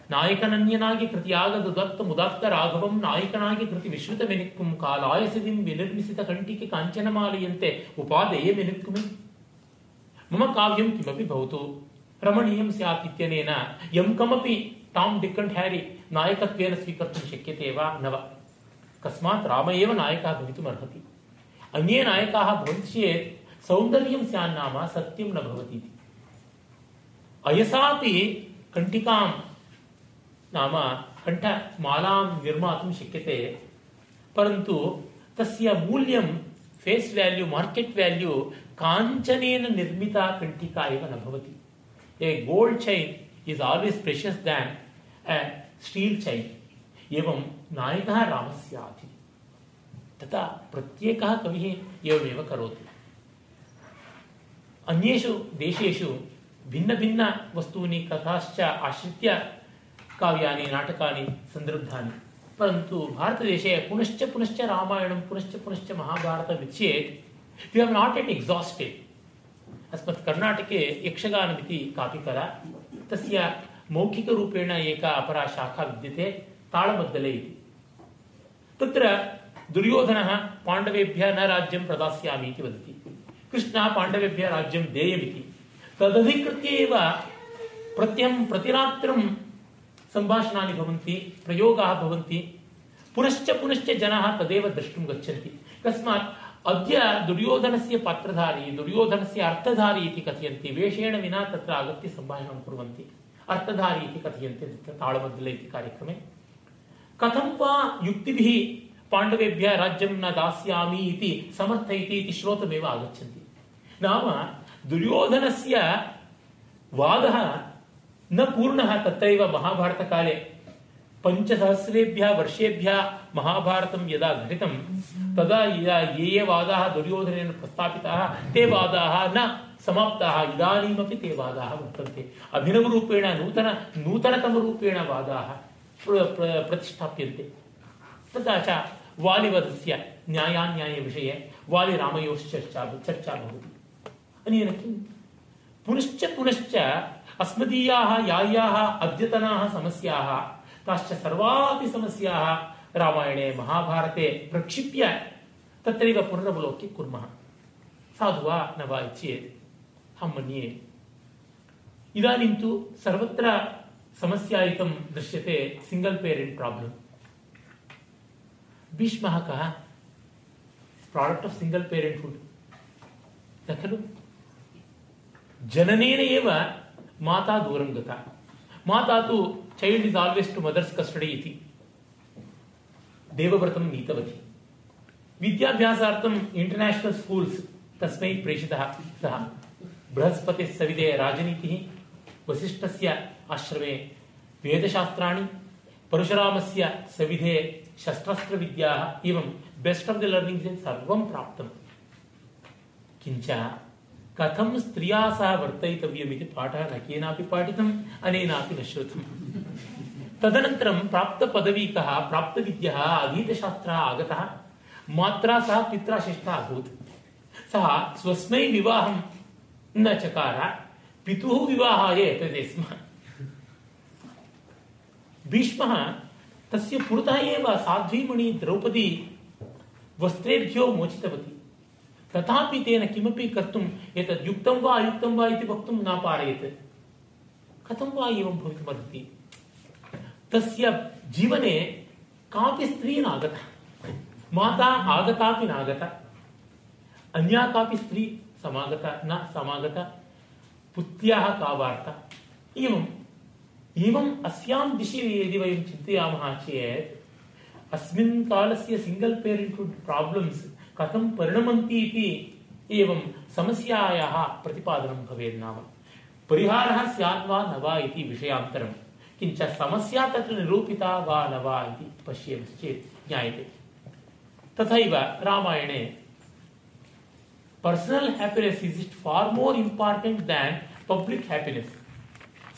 ನಾಯಕನನ್ಯನಾಗಿ ಕೃತಿಯಾಗದು ದತ್ತ ಮುದಾತ್ತ ರಾಘವಂ, ನಾಯಕನಾಗಿ ಕೃತಿ ವಿಶ್ರುತ ಮೆನಿಕ್ಕುಂ ಕಾಲಾಯಸದಿಂದ ವಿನಿರ್ಮಿಸಿದ ಕಂಟಿಕೆ ಕಾಂಚನಮಾಲೆಯಂತೆ ಉಪಾದೇಯ ಮೆನಿಕ್ಕುಮಿ. ಮಮ ಕಾವ್ಯಂ ಕಿಮಪಿ ಭೌತು ರಮಣೀಯಂ ಸ್ಯಾತ್ ಇತ್ಯನೇನ ಯಂ ಕಮಪಿ ಟಾಮ್ ಡಿಕ್ಕಂಟ್ ಹ್ಯಾರಿ. ನಾಯಕತ್ವೇನ ಸ್ವೀಕರ್ತು ಶಕ್ಯತೆ ವಾ ನವ. ಕಸ್ಮಾತ್ ರಾಮ ಏವ ನಾಯಕ ಭವಿತುಮರ್ಹತಿ ಅನ್ಯೇ ನಾಯಕಾ ಭವಂತಿ ಚೇತ್ ಸೌಂದರ್ಯಂ ಸ್ಯಾನ್ನಾಮ ಸತ್ಯಂ ನ ಭವತಿ ಅಯಸಾಪಿ ಕಂಟಿಕಾಂ नाम कण्ठमालां निर्मातुं शक्यते। परन्तु तस्य मूल्यं फेस् वेल्यू मार्केट् वेल्यू काञ्चनेन निर्मिता कण्टिका एव न भवति। A gold chain is always precious than a steel chain एवं नायकः रामः स्यात् इति। तथा प्रत्येकः कविः एवमेव करोति। अन्येषु देशेषु भिन्नभिन्नवस्तूनि कथाश्च आश्रित्य काव्यानि, नाटकानि सन्दृग्धानि परन्तु भारतदेशे पुनश्च पुनश्च रामायणं, पुनश्च पुनश्च महाभारतं चेत् we have not yet exhausted अस्मत् कर्णाटके यक्षगानमिति कापि कला तस्य मौखिकरूपेण एका अपरा शाखा विद्यते, ताळमद्दले इति। तत्र दुर्योधनः पाण्डवेभ्यः न राज्यं प्रदास्यामि इति वदति। कृष्णः पाण्डवेभ्यः राज्यं देयमिति। तदधिकृत्य एव प्रत्यहं प्रतिरात्रं सम्भाषणानि भवन्ति, प्रयोगाः भवन्ति। पुनश्च पुनश्च जनाः तदेव द्रष्टुं गच्छन्ति। तस्मात् अद्य दुर्योधनस्य पात्रधारी, दुर्योधनस्य अर्थधारी इति कथयन्ति। वेषेण विना तत्र आगत्य सम्भाषणं कुर्वन्ति। अर्थधारी इति कथयन्ति तत्र ताळमद्दले इति कार्यक्रमे। कथं वा युक्तिभिः पाण्डवेभ्यः राज्यं न दास्यामि इति समर्थयति इति श्रोतमेव आगच्छन्ति। नाम दुर्योधनस्य वादः न पूर्णः तत्रैव महाभारतकाले. पञ्चसहस्रेभ्यः वर्षेभ्यः महाभारतं यदा घटितं, तदा ये ये वादाः दुर्योधनेन प्रस्थापिताः, ते वादाः न समाप्ताः, इदानीमपि ते वादाः वर्तन्ते. अभिनवरूपेण नूतन, नूतनतमरूपेण वादाः प्र- प्र- प्रतिष्ठाप्यन्ते. तथा च वालिवधस्य न्यायान्यायविषये वालिरामयोश्चर्चा चर्चा भवति. अनेन किम् पुनश्च पुनश्च अस्मदीयाः या याः अद्यतनाः समस्याः, ताश्च सर्वापि समस्याः रामायणे, महाभारते प्रक्षिप्य तत्रैव पुनरवलोक्य कुर्मः। साधु वा न वा चेत् अहं मन्ये। इदानीं तु सर्वत्र समस्यायुतं दृश्यते सिङ्गल् पेरेण्ट् प्राब्लम् भीष्मः कः? प्राडक्ट् आफ् सिङ्गल् पेरेण्ट्हुड् न खलु? जननेन एव माता दूरं गता। माता तु child is always to mother's custody इति। देवव्रतं नीतवती विद्याभ्यासार्थम् इंटर्नेशनल स्कूल्स् तस्मै प्रेषितः सः। बृहस्पतिः सविदे राजनीतिः, वसिष्ठस्य आश्रमे वेदशास्त्राणि, परशुरामस्य सविधे शस्त्रास्त्रविद्याः एवं बेस्ट् आफ् द लर्निङ्ग् सर्वं प्राप्तम्। किञ्च कथं स्त्रिया सह वर्तयितव्यमिति पाठः न केनापि पाठितम्, अनेनापि न श्रुतम्। तदनन्तरं प्राप्तपदवीकः प्राप्तविद्यः, अधीतशास्त्रः आगतः। मात्रा सह पित्रा शिष्टः अभूत्। सः स्वस्मै विवाहं न चकार, पितुः विवाहाय एतते स्म। भीष्मः तस्य पुरतः एव साध्वीमणि द्रौपदी वस्त्रेभ्यो मोचितवती। तथापि तेन किमपि कर्तुम् एतद् युक्तं वा अयुक्तं वा इति वक्तुं न पारयत्। कथं वा एवं भवितुमर्हति तस्य जीवने कापि स्त्री नागता, माता आगतापि नागता, अन्या कापि स्त्री समागता, न समागता, पुत्र्याः का वार्ता। एवम् एवम् अस्यां दिशि यदि वयं चिन्तयामः चेत्, अस्मिन् कालस्य सिङ्गल् पेरेण्ट्हुड् प्राब्लम्स् कथं परिणमन्ति इति एवं समस्यायाः प्रतिपादनं भवेत् परिहारः स्यात् वा न वा इति विषयान्तरं। किञ्च समस्या तत्र निरूपिता वा न वा इति पश्येमश्चेत् ज्ञायते। तथैव रामायणे personal happiness is it far more important than public happiness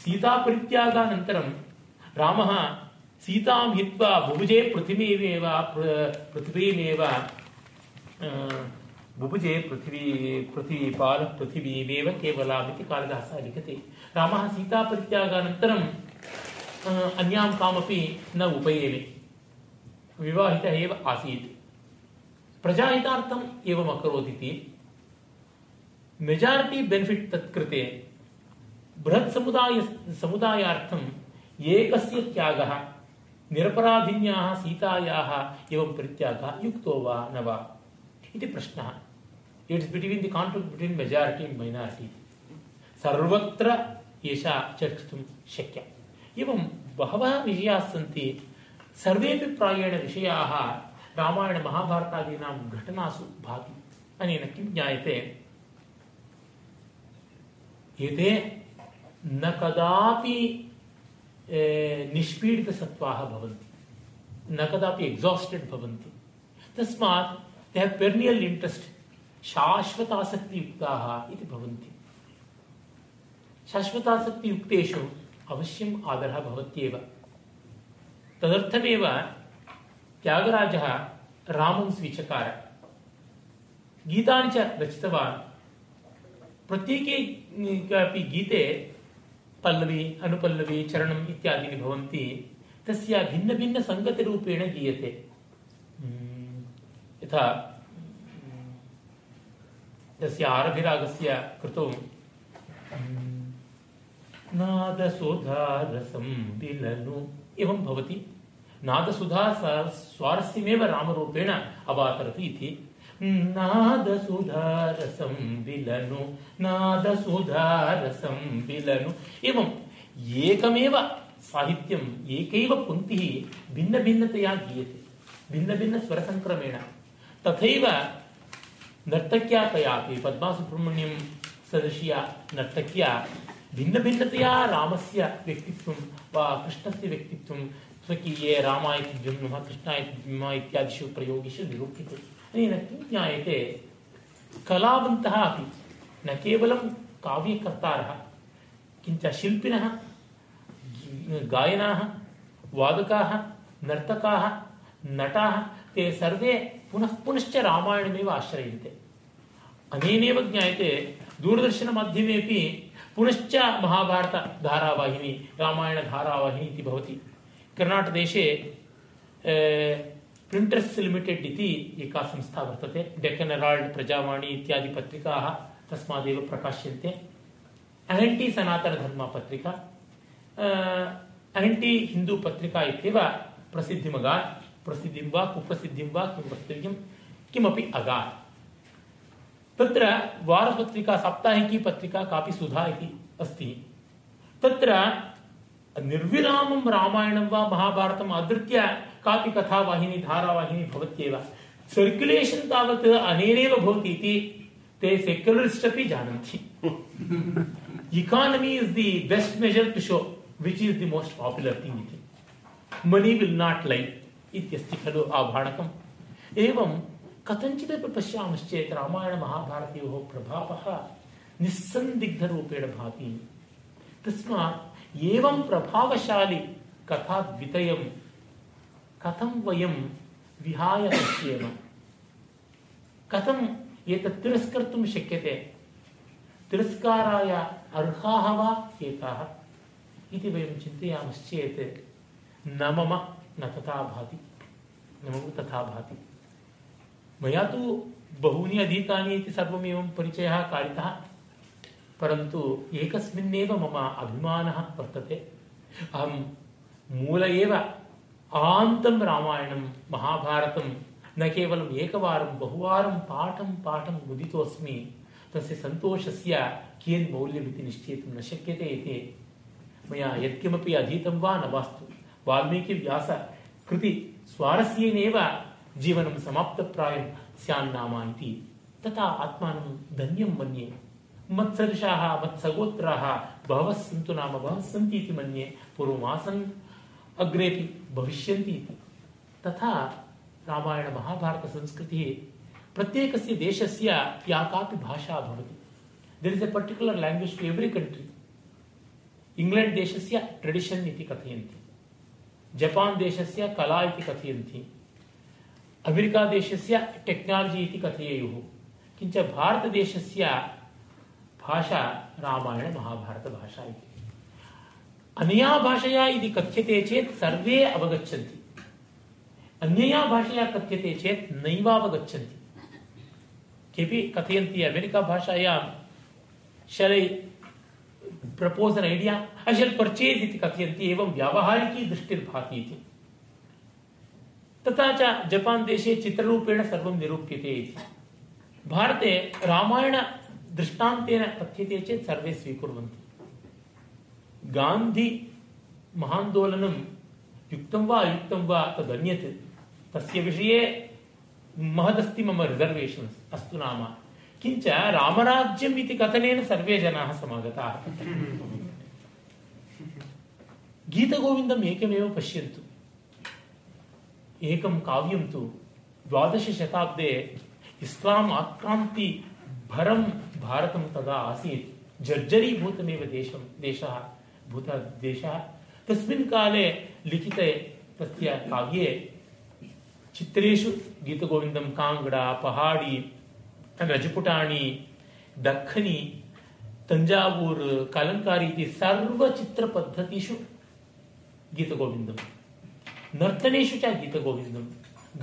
Sita परित्यागानन्तरं रामः सीतां हित्वा बुभुजे पृथिवीमेव पृथिवीमेव बुभुजे पृथिवी पृथिवीपाल पृथिवीमेव केवलामिति कालिदासः लिखति। रामः सीतापरित्यागानन्तरं अ, अन्यां कामपि न उपयेमे। विवाहितः एव आसीत्। प्रजाहितार्थम् एवम् अकरोत् इति। मेजारिटी बेनिफिट् तत्कृते बृहत् समुदाय समुदायार्थम् एकस्य त्यागः निरपराधिन्याः सीतायाः एवं परित्यागः युक्तो वा न वा? इति प्रश्नः। It's between the conflict between majority and minority सर्वत्र एषा चर्चितुं शक्या। एवं बहवः विषयाः सन्ति। सर्वेपि प्रायेण विषयाः रामायणमहाभारतादीनां घटनासु भाति। अनेन किं ज्ञायते? एते न कदापि निष्पीडितसत्त्वाः भवन्ति। न कदापि एक्सास्टेड् भवन्ति। तस्मात् ते हेव् पेर्नियल् इण्ट्रेस्ट् शाश्वतासक्तियुक्ताः इति भवन्ति शाश्वतासक्तियुक्तेषु अवश्यम् आदरः भवत्येव तदर्थमेव त्यागराजः रामं स्वीचकार गीतानि च रचितवान् प्रत्येके अपि गीते पल्लवी अनुपल्लवी चरणम् इत्यादीनि भवन्ति तस्य भिन्नभिन्नसङ्गतिरूपेण गीयते यथा तस्य आरभिरागस्य कृतौ नादसुधारसं विलनु एवं भवति। नादसुधा स्वारस्यमेव रामरूपेण अवातरति इति। नादसुधारसं विलनु नादसुधारसं विलनु एवम् एकमेव साहित्यम्, एकैव पङ्क्तिः भिन्नभिन्नतया गीयते। भिन्नभिन्नस्वरसङ्क्रमेण तथैव नर्तक्या तयापि पद्मासुब्रह्मण्यं सदृश्या नर्तक्या भिन्नभिन्नतया रामस्य व्यक्तित्वं वा कृष्णस्य व्यक्तित्वं स्वकीये रामाय द्युम्नः कृष्णाय द्युम्नः इत्यादिषु प्रयोगेषु निरूप्यते। अनेन किं ज्ञायते? कलावन्तः अपि न केवलं काव्यकर्तारः, किञ्च शिल्पिनः, गायनाः, वादकाः, नर्तकाः, नटाः, ते सर्वे पुनः पुनश्च रामायणमेव आश्रयन्ते अनेनैव ज्ञायते दूरदर्शनमाध्यमेपि पुनश्च महाभारतधारावाहिनी, रामायणधारावाहिनी इति भवति। कर्णाटकदेशे प्रिण्टर्स् लिमिटेड् इति एका संस्था वर्तते डेक्कन् हेराल्ड् प्रजावाणी इत्यादि पत्रिकाः तस्मादेव प्रकाश्यन्ते। अहण्टी सनातनधर्मपत्रिका अहण्टी हिन्दूपत्रिका इत्येव प्रसिद्धिमगात् प्रसिद्धिं वा कुप्रसिद्धिं वा किं वक्तव्यं, किमपि अगात्। साप्ताहिकी पत्रिका कापि सुधा अस्ति। तत्र निर्विरामं रामायणं वा महाभारतम् आधृत्य कापि कथावाहिनी, धारावाहिनी सर्क्युलेशन् भवति इति ते सेक्युलरिस्ट् अपि जानन्ति। Economy is the best measure to show which is the most thing इति मनी विल् नाट् लै इत्यस्ति खलु आभाणकम्। एवं कथञ्चिदपि पश्यामश्चेत् रामायणमहाभारतयोः प्रभावः निस्सन्दिग्धरूपेण भाति। तस्मात् एवं प्रभावशाली कथाद्वितयं कथं वयं विहाय पश्येम कथम् एतत् तिरस्कर्तुं शक्यते? तिरस्काराय अर्हाः वा एताः? इति वयं चिन्तयामश्चेत् न मम न तथा भाति न मम तथा भाति। मया तु बहूनि अधीतानि इति सर्वमेवं परिचयः कारितः, परन्तु एकस्मिन्नेव मम अभिमानः वर्तते। अहं मूल एव आन्तं रामायणं, महाभारतं, न केवलम् एकवारं, बहुवारं पाठं पाठं मुदितोऽस्मि। तस्य सन्तोषस्य कियन् निश्चेतुं न शक्यते इति मया यत्किमपि अधीतं वा न वास्तु। वाल्मीकिव्यासकृति स्वारस्येनैव जीवनं समाप्तप्रायं स्यान्नाम इति तथा आत्मानं धन्यं मन्ये। मत्सदृशाः मत्सगोत्राः बहवः सन्तु नाम बहवः सन्ति इति मन्ये। पूर्वमासन् अग्रेपि भविष्यन्ति। इति तथा रामायणमहाभारतसंस्कृतिः प्रत्येकस्य या कापि भाषा भवति। There is a particular language to every country England देशस्य ट्रेडिशन् इति कथयन्ति। जपान् देशस्य कला इति कथयन्ति, अमेरिका देशस्य टेक्नालजि इति कथयेयुः, किञ्च भारतदेशस्य भाषा रामायणमहाभारतभाषा इति। अनया भाषया यदि कथ्यते चेत् सर्वे अवगच्छन्ति। अन्यया भाषया कथ्यते चेत् नैवावगच्छन्ति केपि कथयन्ति अमेरिका भाषायां shall propose an idea I shall purchase इति कथयन्ति एवं व्यावहारिकी दृष्टिर्भाति इति तथा च जपान् देशे चित्ररूपेण सर्वं निरूप्यते इति भारते रामायण दृष्टान्तेन कथ्यते चेत् सर्वे स्वीकुर्वन्ति गान्धी महान्दोलनं युक्तं वा अयुक्तं वा तदन्यत् तस्य विषये महदस्ति मम रिसर्वेशन्स् अस्तु नाम किञ्च रामराज्यम् इति कथनेन सर्वे जनाः समागताः। गीतगोविन्दम् एकमेव पश्यन्तु। एकं काव्यं तु द्वादशशताब्दे इस्लाम् आक्रान्ति भरं भारतं तदा आसीत्। जर्जरीभूतमेव देशं, देशः, भूतः देशः। तस्मिन् काले लिखिते तस्य काव्ये चित्रेषु गीतगोविन्दं काङ्गडा, पहाडी रजपुटाणि दख्खनी तञ्जावूर् कलङ्कारी इति सर्वचित्रपद्धतिषु गीतगोविन्दं नर्तनेषु च गीतगोविन्दं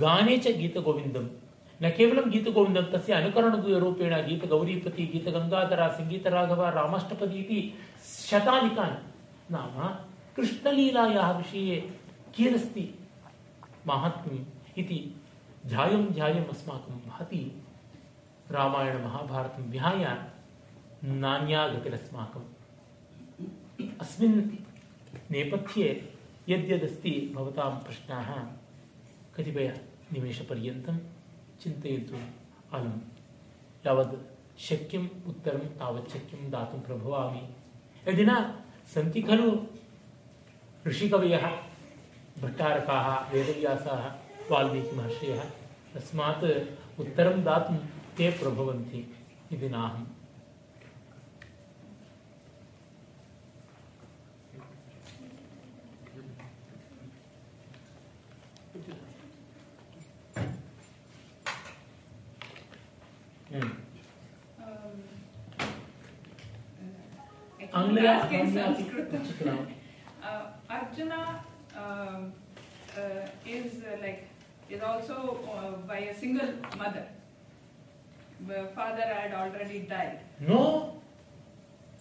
गाने च गीतगोविन्दं न केवलं गीतगोविन्दं तस्य अनुकरणरूपेण गीतगौरीपति गीतगङ्गाधर सङ्गीतराघव रामाष्टपदी इति शताधिकानि नाम कृष्णलीलायाः विषये कियदस्ति माहात्म्यम् इति ध्यायं ध्यायम् अस्माकं भाति रामायणमहाभारतं विहाय नान्या गतिरस्माकम् अस्मिन् नेपथ्ये यद्यदस्ति भवतां प्रश्नाः, कतिपय निमेषपर्यन्तं चिन्तयन्तु अलं यावद् शक्यम् उत्तरं, तावत् शक्यं दातुं प्रभवामि। यदि न सन्ति खलु ऋषिकवयः, भट्टारकाः, वेदव्यासाः, वाल्मीकिमहर्षयः, तस्मात् उत्तरं दातुं ते प्रभवन्ति इति नाहम् हम्म। Um, आङ्ग्लया ask in आङ्ग्लया अपि Sanskritam. चित्रं Uh, Arjuna um, uh, is uh, like is also uh, by a single mother. The father had already died. No,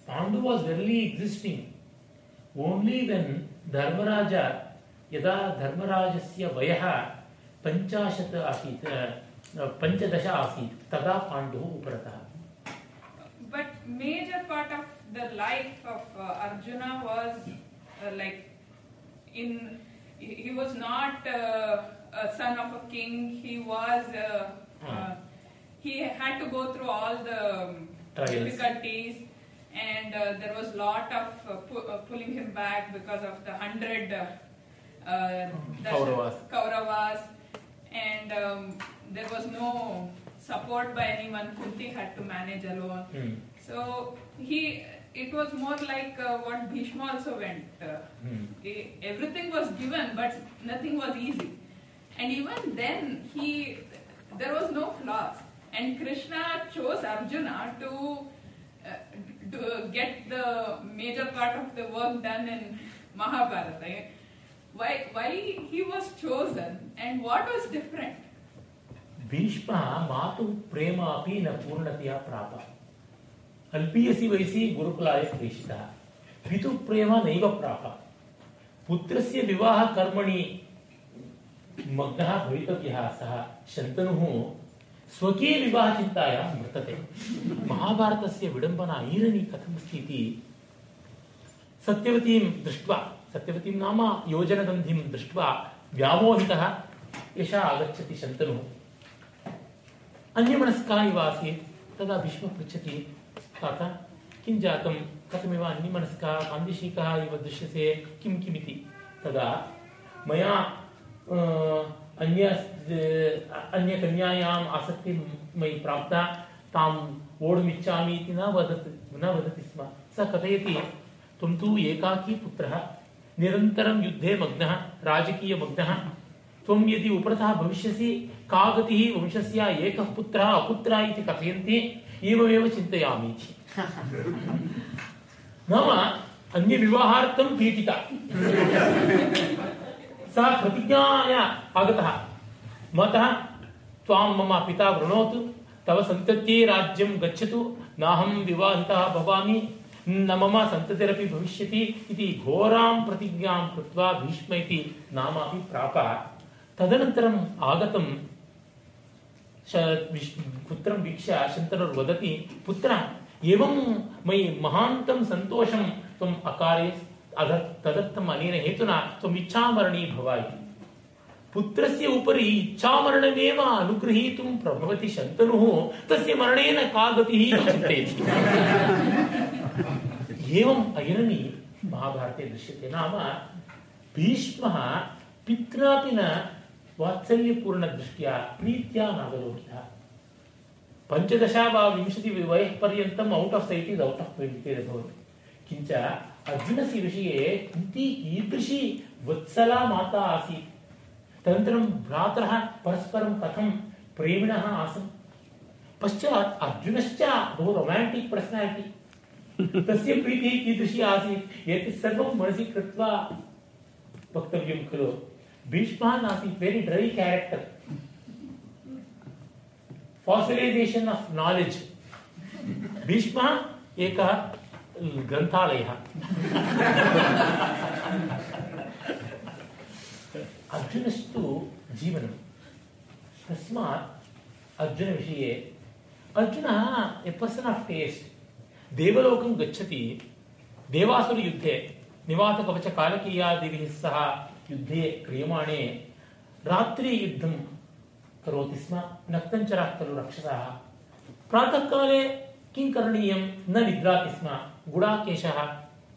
Pandu was verily existing. Only when Dharmaraja, यदा धर्मराजस्य वयः पञ्चाशत् आसीत् अ, पञ्चदश आसीत् तदा पाण्डुः उपरतः But major part of the life of uh, Arjuna was uh, like in he was not uh, a son of a king. He was uh, uh, he had to go through all the um, difficulties, and uh, there was a lot of uh, pu- uh, pulling him back because of the hundred uh, Kauravas. Kauravas, and um, there was no support by anyone. Kunti had to manage alone. Hmm. So he, it was more like uh, what Bhishma also went. Uh, Hmm. e- everything was given, but nothing was easy. And even then, he, there was no flaws. And Krishna chose Arjuna to, uh, to get the major part of the work done in Mahabharata. Why, why he was chosen and what was different? भीष्मः मातुः प्रेम अपि न पूर्णतया प्राप अल्पीयसि वयसि गुरुकुलाय प्रेषितः पितुः प्रेम नैव प्राप पुत्रस्य विवाहकर्मणि मग्नः भवितव्यः सः शन्तनुः स्वकीयविवाहचिन्तायां वर्तते। महाभारतस्य विडम्बना ईरणी कथमस्ति इति सत्यवतीं दृष्ट्वा, सत्यवतीं नाम योजनगन्धिं दृष्ट्वा व्यामोहितः एषः आगच्छति शन्तनुः। अन्यमनस्का इव तदा भीष्मः पृच्छति तात किं जातं? कथमिव अन्यमनस्कः कान्दिशीकः इव दृश्यसे, किं किमिति? तदा मया अ, अन्य अन्यकन्यायाम् आसक्तिं मयि प्राप्ता ताम् वोढुमिच्छामि इति न वदति न वदति स्म। सः कथयति त्वं तु एकाकी पुत्रः निरन्तरं युद्धे मग्नः राजकीयमग्नः त्वं यदि उपरतः भविष्यसि का गतिः वंशस्य एकः पुत्रः अपुत्रः इति कथयन्ति एवमेव चिन्तयामि। इति नाम अन्यविवाहार्थं पीडिता। सः प्रतिज्ञाय आगतः। मतः त्वां मम पिता वृणोतु, तव सन्तत्यै राज्यं गच्छतु, नाहं विवाहितः भवामि, न मम सन्ततिरपि भविष्यति इति घोरां प्रतिज्ञां कृत्वा भीष्म इति नाम अपि प्राप तदनन्तरम् आगतं पुत्रं वीक्ष्य शन्तनुर्वदति पुत्र, एवं मयि महान्तं सन्तोषं त्वम् अकारे अध तदर्थम् अनेन हेतुना त्वम् इच्छामरणी भव इति पुत्रस्य उपरि इच्छामरणमेव प्रभवति शन्तनुः, तस्य मरणेन का गतिः चिन्तयति। एवम् ऐरणी महाभारते दृश्यते नाम भीष्मः पित्रापि न वात्सल्यपूर्णदृष्ट्या प्रीत्या नावलोकितः वा विंशति वयः पर्यन्तम् out of sight is out of sight भवति। किञ्च अर्जुनस्य विषये कुन्ती कीदृशी वत्सला माता आसीत्। तदनन्तरं भ्रातरः परस्परं कथं प्रेमिणः आसन्। पश्चात् अर्जुनश्च बहु रोमाण्टिक् पर्सनालिटि तस्य प्रीतिः कीदृशी आसीत् एतत् सर्वं मनसि कृत्वा वक्तव्यं खलु। भीष्मः नासीत् very dry character fossilisation of knowledge भीष्मः एकः ग्रन्थालयः अर्जुनस्तु जीवनं। तस्मात् अर्जुनविषये अर्जुनः ए पर्सन् आफ् टेस्ट् देवलोकं गच्छति। देवासुरयुद्धे निवातकवचकालकीयादिभिः सह युद्धे क्रियमाणे रात्रियुद्धं करोति स्म। नक्तञ्चराः खलु रक्षसाः। प्रातःकाले किं करणीयं? न निद्राति स्म। गुडाकेशः।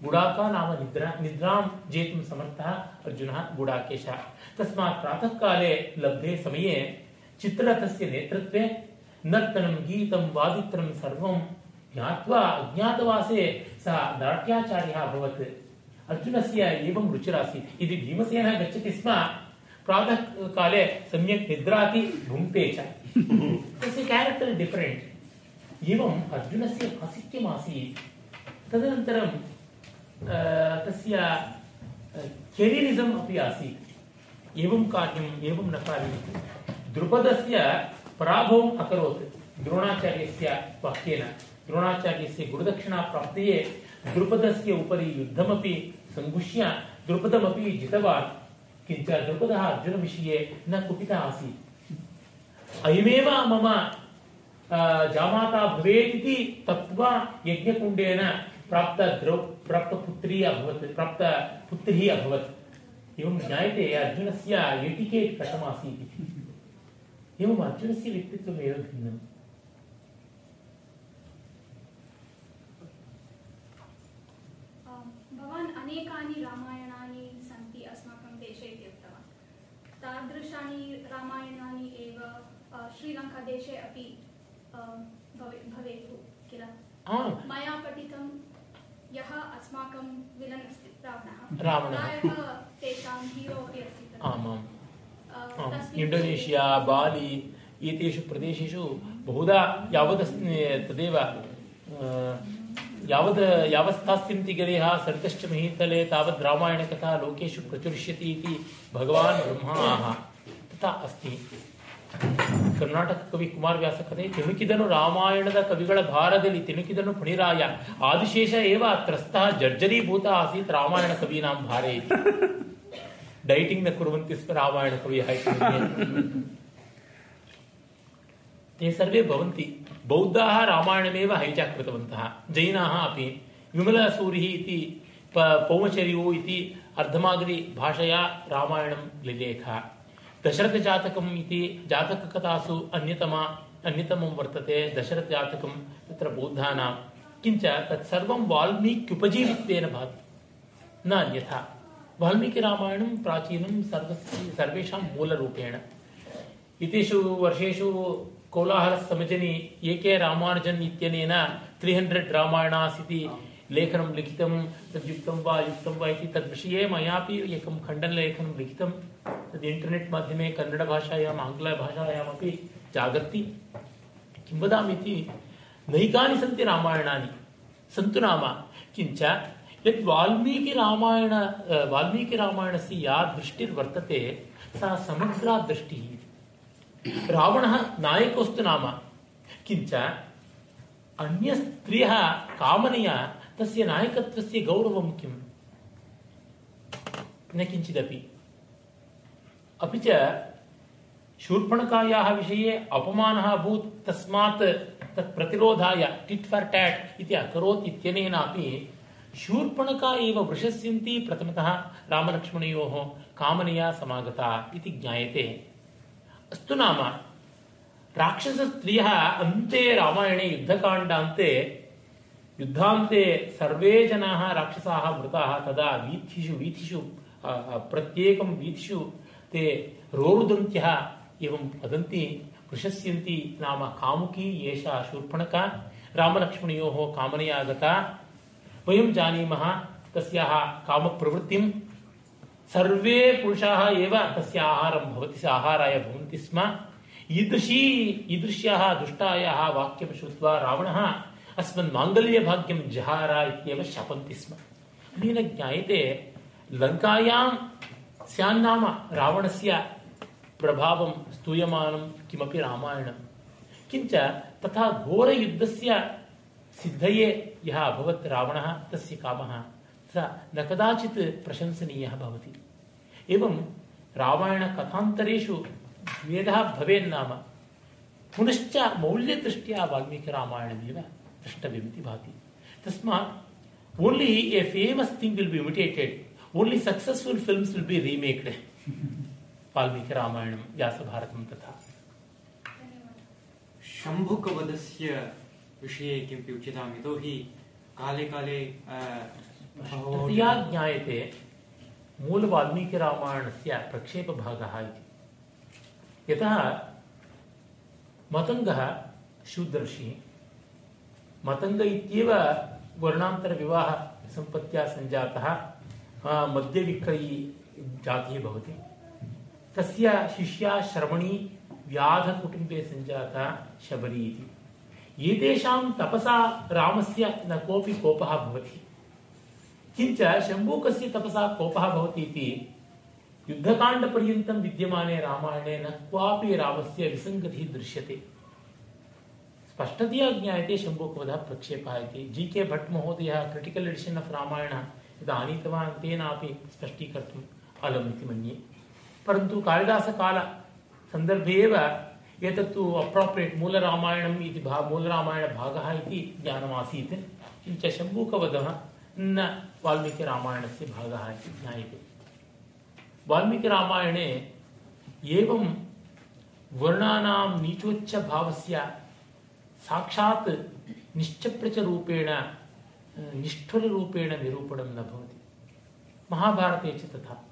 गुडाका नाम निद्रा निद्रां जेतुं समर्थः अर्जुनः गुडाकेशः। तस्मात् प्रातःकाले लब्धे समये चित्ररथस्य नेतृत्वे नर्तनं गीतं वादित्रं सर्वं ज्ञात्वा अज्ञातवासे सः नाट्याचार्यः अभवत्। अर्जुनस्य एवं रुचिरासीत्। यदि भीमसेनः गच्छति स्म प्रातःकाले सम्यक् निद्राति भुङ्क्ते च। तस्य क्यारेक्टर् डिफरेण्ट् एवम् अर्जुनस्य औचित्यमासीत् तदनन्तरं तस्य केरियरिसम् अपि आसीत्। एवं कार्यम्, एवं न कार्यम्। द्रुपदस्य पराभवम् अकरोत्। द्रोणाचार्यस्य वाक्येन, द्रोणाचार्यस्य गुरुदक्षिणाप्राप्तये द्रुपदस्य उपरि युद्धमपि सङ्घुष्य द्रुपदमपि जितवान्। किञ्च द्रुपदः अर्जुनविषये न कुपितः आसीत्। अयमेव मम जामाता भवेत् इति तत्त्वा यज्ञकुण्डेन प्राप्त द्रौ प्राप्तपुत्री अभवत् प्राप्तपुत्री अभवत्। एवं ज्ञायते अर्जुनस्य एटिकेट् कथमासीत्। इति एवम् अर्जुनस्य व्यक्तित्वमेव भिन्नम्। भवान् अनेकानि रामायणानि सन्ति अस्माकं देशे इति उक्तवान् तादृशानि रामायणानि एव श्रीलङ्कादेशे अपि भवेयुः किल? मया पठितं यः अस्माकं विलन् अस्ति रावणः रावणः। तेषां हीरो अपि अस्ति आमाम्। आम्। तस्मिन् इण्डोनेशिया बालि एतेषु प्रदेशेषु बहुधा यावदस्ति तदेव यावद् यावत् स्थास्यन्ति गिरयः सरितश्च महीतले तावद् रामायणकथा लोकेषु प्रचुरिष्यति इति भगवान् ब्रह्मा तथा अस्ति। ಕರ್ನಾಟಕ ಕವಿ ಕುಮಾರವ್ಯಾಸ ಕಥೆ ತಿಣುಕಿದನು ರಾಮಾಯಣದ ಕವಿಗಳ ಭಾರದಲ್ಲಿ ತಿಣುಕಿದನು ಫಣಿರಾಯ ಆದಿಶೇಷ ಏವ ತ್ರಸ್ತಃ ಜರ್ಜರೀಭೂತ ಆಸೀತ್ ರಾಮಾಯಣ ಕವೀನಾಂ ಭಾರೇ ಇತಿ. ಡೈಟಿಂಗ್ ನ ಕುರ್ವಂತಿ ಸ್ಮ ರಾಮಾಯಣ ಕವಿ ते सर्वे भवन्ति बौद्धाः रामायणमेव हैजाक् कृतवन्तः जैनाः अपि विमलसूरिः इति प- पौमचर्यो इति अर्धमागधि भाषया रामायणं लिलेख दशरथजातकम् इति जातककथासु अन्यतमा अन्यतमं वर्तते दशरथजातकं तत्र बौद्धानां। किञ्च तत्सर्वं वाल्मीक्युपजीवित्वेन भाति। न अन्यथा। वाल्मीकिरामायणं प्राचीनं सर्वस्य सर्वेषां मूलरूपेण। एतेषु वर्षेषु कोलाहलसमजनि एके रामानुजन् इत्यनेन त्री हण्ड्रेड् रामायणास् इति लेखनं लिखितं। तद्युक्तं वा युक्तं वा इति तद्विषये मयापि एकं खण्डनलेखनं लिखितं तद् इण्टर्नेट् माध्यमे कन्नडभाषायाम् आङ्ग्लभाषायामपि जागर्ति किं वदामि इति नैकानि सन्ति रामायणानि सन्तु नाम किञ्च यत् वाल्मीकिरामायण वाल्मीकिरामायणस्य या दृष्टिर्वर्तते सा समग्रा दृष्टिः रावणः नायकोऽस्तु नाम किञ्च अन्यस्त्रियः कामनया तस्य नायकत्वस्य गौरवं किम्? न किञ्चिदपि। अपि च शूर्पणखायाः विषये अपमानः अभूत्, तस्मात् तत् प्रतिरोधाय टिट् फर् टैट् इति अकरोत् इत्यनेनापि शूर्पणखा एव वृषस्यन्ती प्रथमतः रामलक्ष्मणयोः कामनया समागता इति ज्ञायते। अस्तु नाम, राक्षसस्त्रियः अन्ते रामायणे युद्धकाण्डान्ते, युद्धान्ते सर्वे जनाः राक्षसाः मृताः, तदा वीथिषु वीथिषु प्रत्येकं वीथिषु ते रोरुदन्त्यः एवं वदन्ति वृषस्यन्ति नाम कामुकी एषा शूर्पणखा रामलक्ष्मणयोः कामनया गता वयं जानीमः तस्याः कामप्रवृत्तिं। सर्वे पुरुषाः एव तस्य आहारं भवति, स आहाराय भवन्ति स्म। ईदृशी, ईदृश्याः दुष्टायाः वाक्यं श्रुत्वा रावणः अस्मन् माङ्गल्यभाग्यं जहार इत्येव शपन्ति स्म। अनेन ज्ञायते, लङ्कायां स्यान्नाम रावणस्य प्रभावं स्तूयमानं किमपि रामायणं। किञ्च तथा घोरयुद्धस्य सिद्धये यः अभवत् रावणः, तस्य कामः स न कदाचित् प्रशंसनीयः भवति। एवं रामायणकथान्तरेषु भेदः भवेन्नाम पुनश्च मौल्यदृष्ट्या वाल्मीकिरामायणमेव द्रष्टव्यमिति भाति। तस्मात् only a famous thing will be imitated. Only successful films will be remaked वाल्मीकिरामायणं व्यासभारतं तथा शम्भुकवधस्य विषये किमपि उच्यताम् यतोहि काले काले तया ज्ञायते मूलवाल्मीकिरामायणस्य प्रक्षेपभागः इति। यतः मतङ्गः शूद्रर्षिः मतङ्ग इत्येव वर्णान्तरविवाहसम्पत्त्या सञ्जातः। मद्यविक्रयी जातिः भवति। तस्य शिष्या श्रवणी व्याधकुटुम्बे सञ्जाता शबरी इति एतेषां तपसा रामस्य न कोऽपि कोपः भवति। किञ्च शम्भूकस्य तपसा कोपः भवति इति युद्धकाण्डपर्यन्तं विद्यमाने रामायणे न क्वापि रामस्य विसङ्गतिः दृश्यते। स्पष्टतया ज्ञायते शम्भुकवधः प्रक्षेपः इति। जी के भट् महोदयः क्रिटिकल् एडिशन् आफ् रामायण यदा आनीतवान् तेनापि स्पष्टीकर्तुम् अलम् इति मन्ये। परन्तु कालिदासकाल सन्दर्भे एव एतत्तु अप्राप्रियेट् मूलरामायणम् इति भा मूलरामायणभागः इति ज्ञानमासीत्। किञ्च शम्भूकवधः न वाल्मीकिरामायणस्य भागः इति ज्ञायते। वाल्मीकिरामायणे एवं वर्णानां नीचोच्चभावस्य साक्षात् निश्चप्रचरूपेण निष्ठुररूपेण निरूपणं न भवति महाभारते च तथा।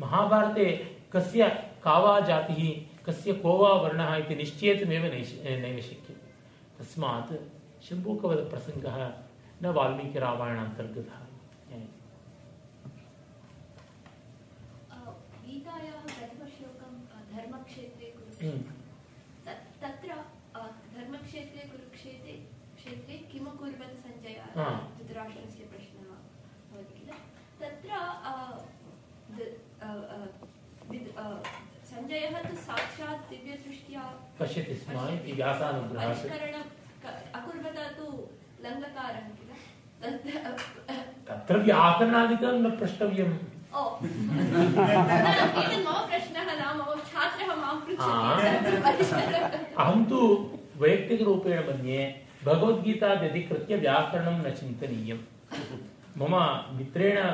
महाभारते कस्य का वा जातिः कस्य को वा वर्णः इति निश्चेतुमेव नैश- नैव शक्यते तस्मात् शम्भूकवधप्रसङ्गः न वाल्मीकिरामायणान्तर्गतः। गीतायाः प्रथमश्लोकं धर्मक्षेत्रे कुरुक्षेत्रे हम्म। तत्- तत्र अ, धर्मक्षेत्रे कुरुक्षेत्रे क्षेत्रे किमकुर्वत् सञ्जयः हा। धृतराष्ट्रस्य प्रश्नः भवति किल तत्र सञ्जयः तु साक्षात् दिव्यदृष्ट्या पश्यति स्म इति क- अकुर्वता तु लङ्घकारः किल तत्र व्याकरणादिकं न अहं तु वैयक्तिकरूपेण मन्ये भगवद्गीतादधिकृत्य व्याकरणं न चिन्तनीयं मम मित्रेण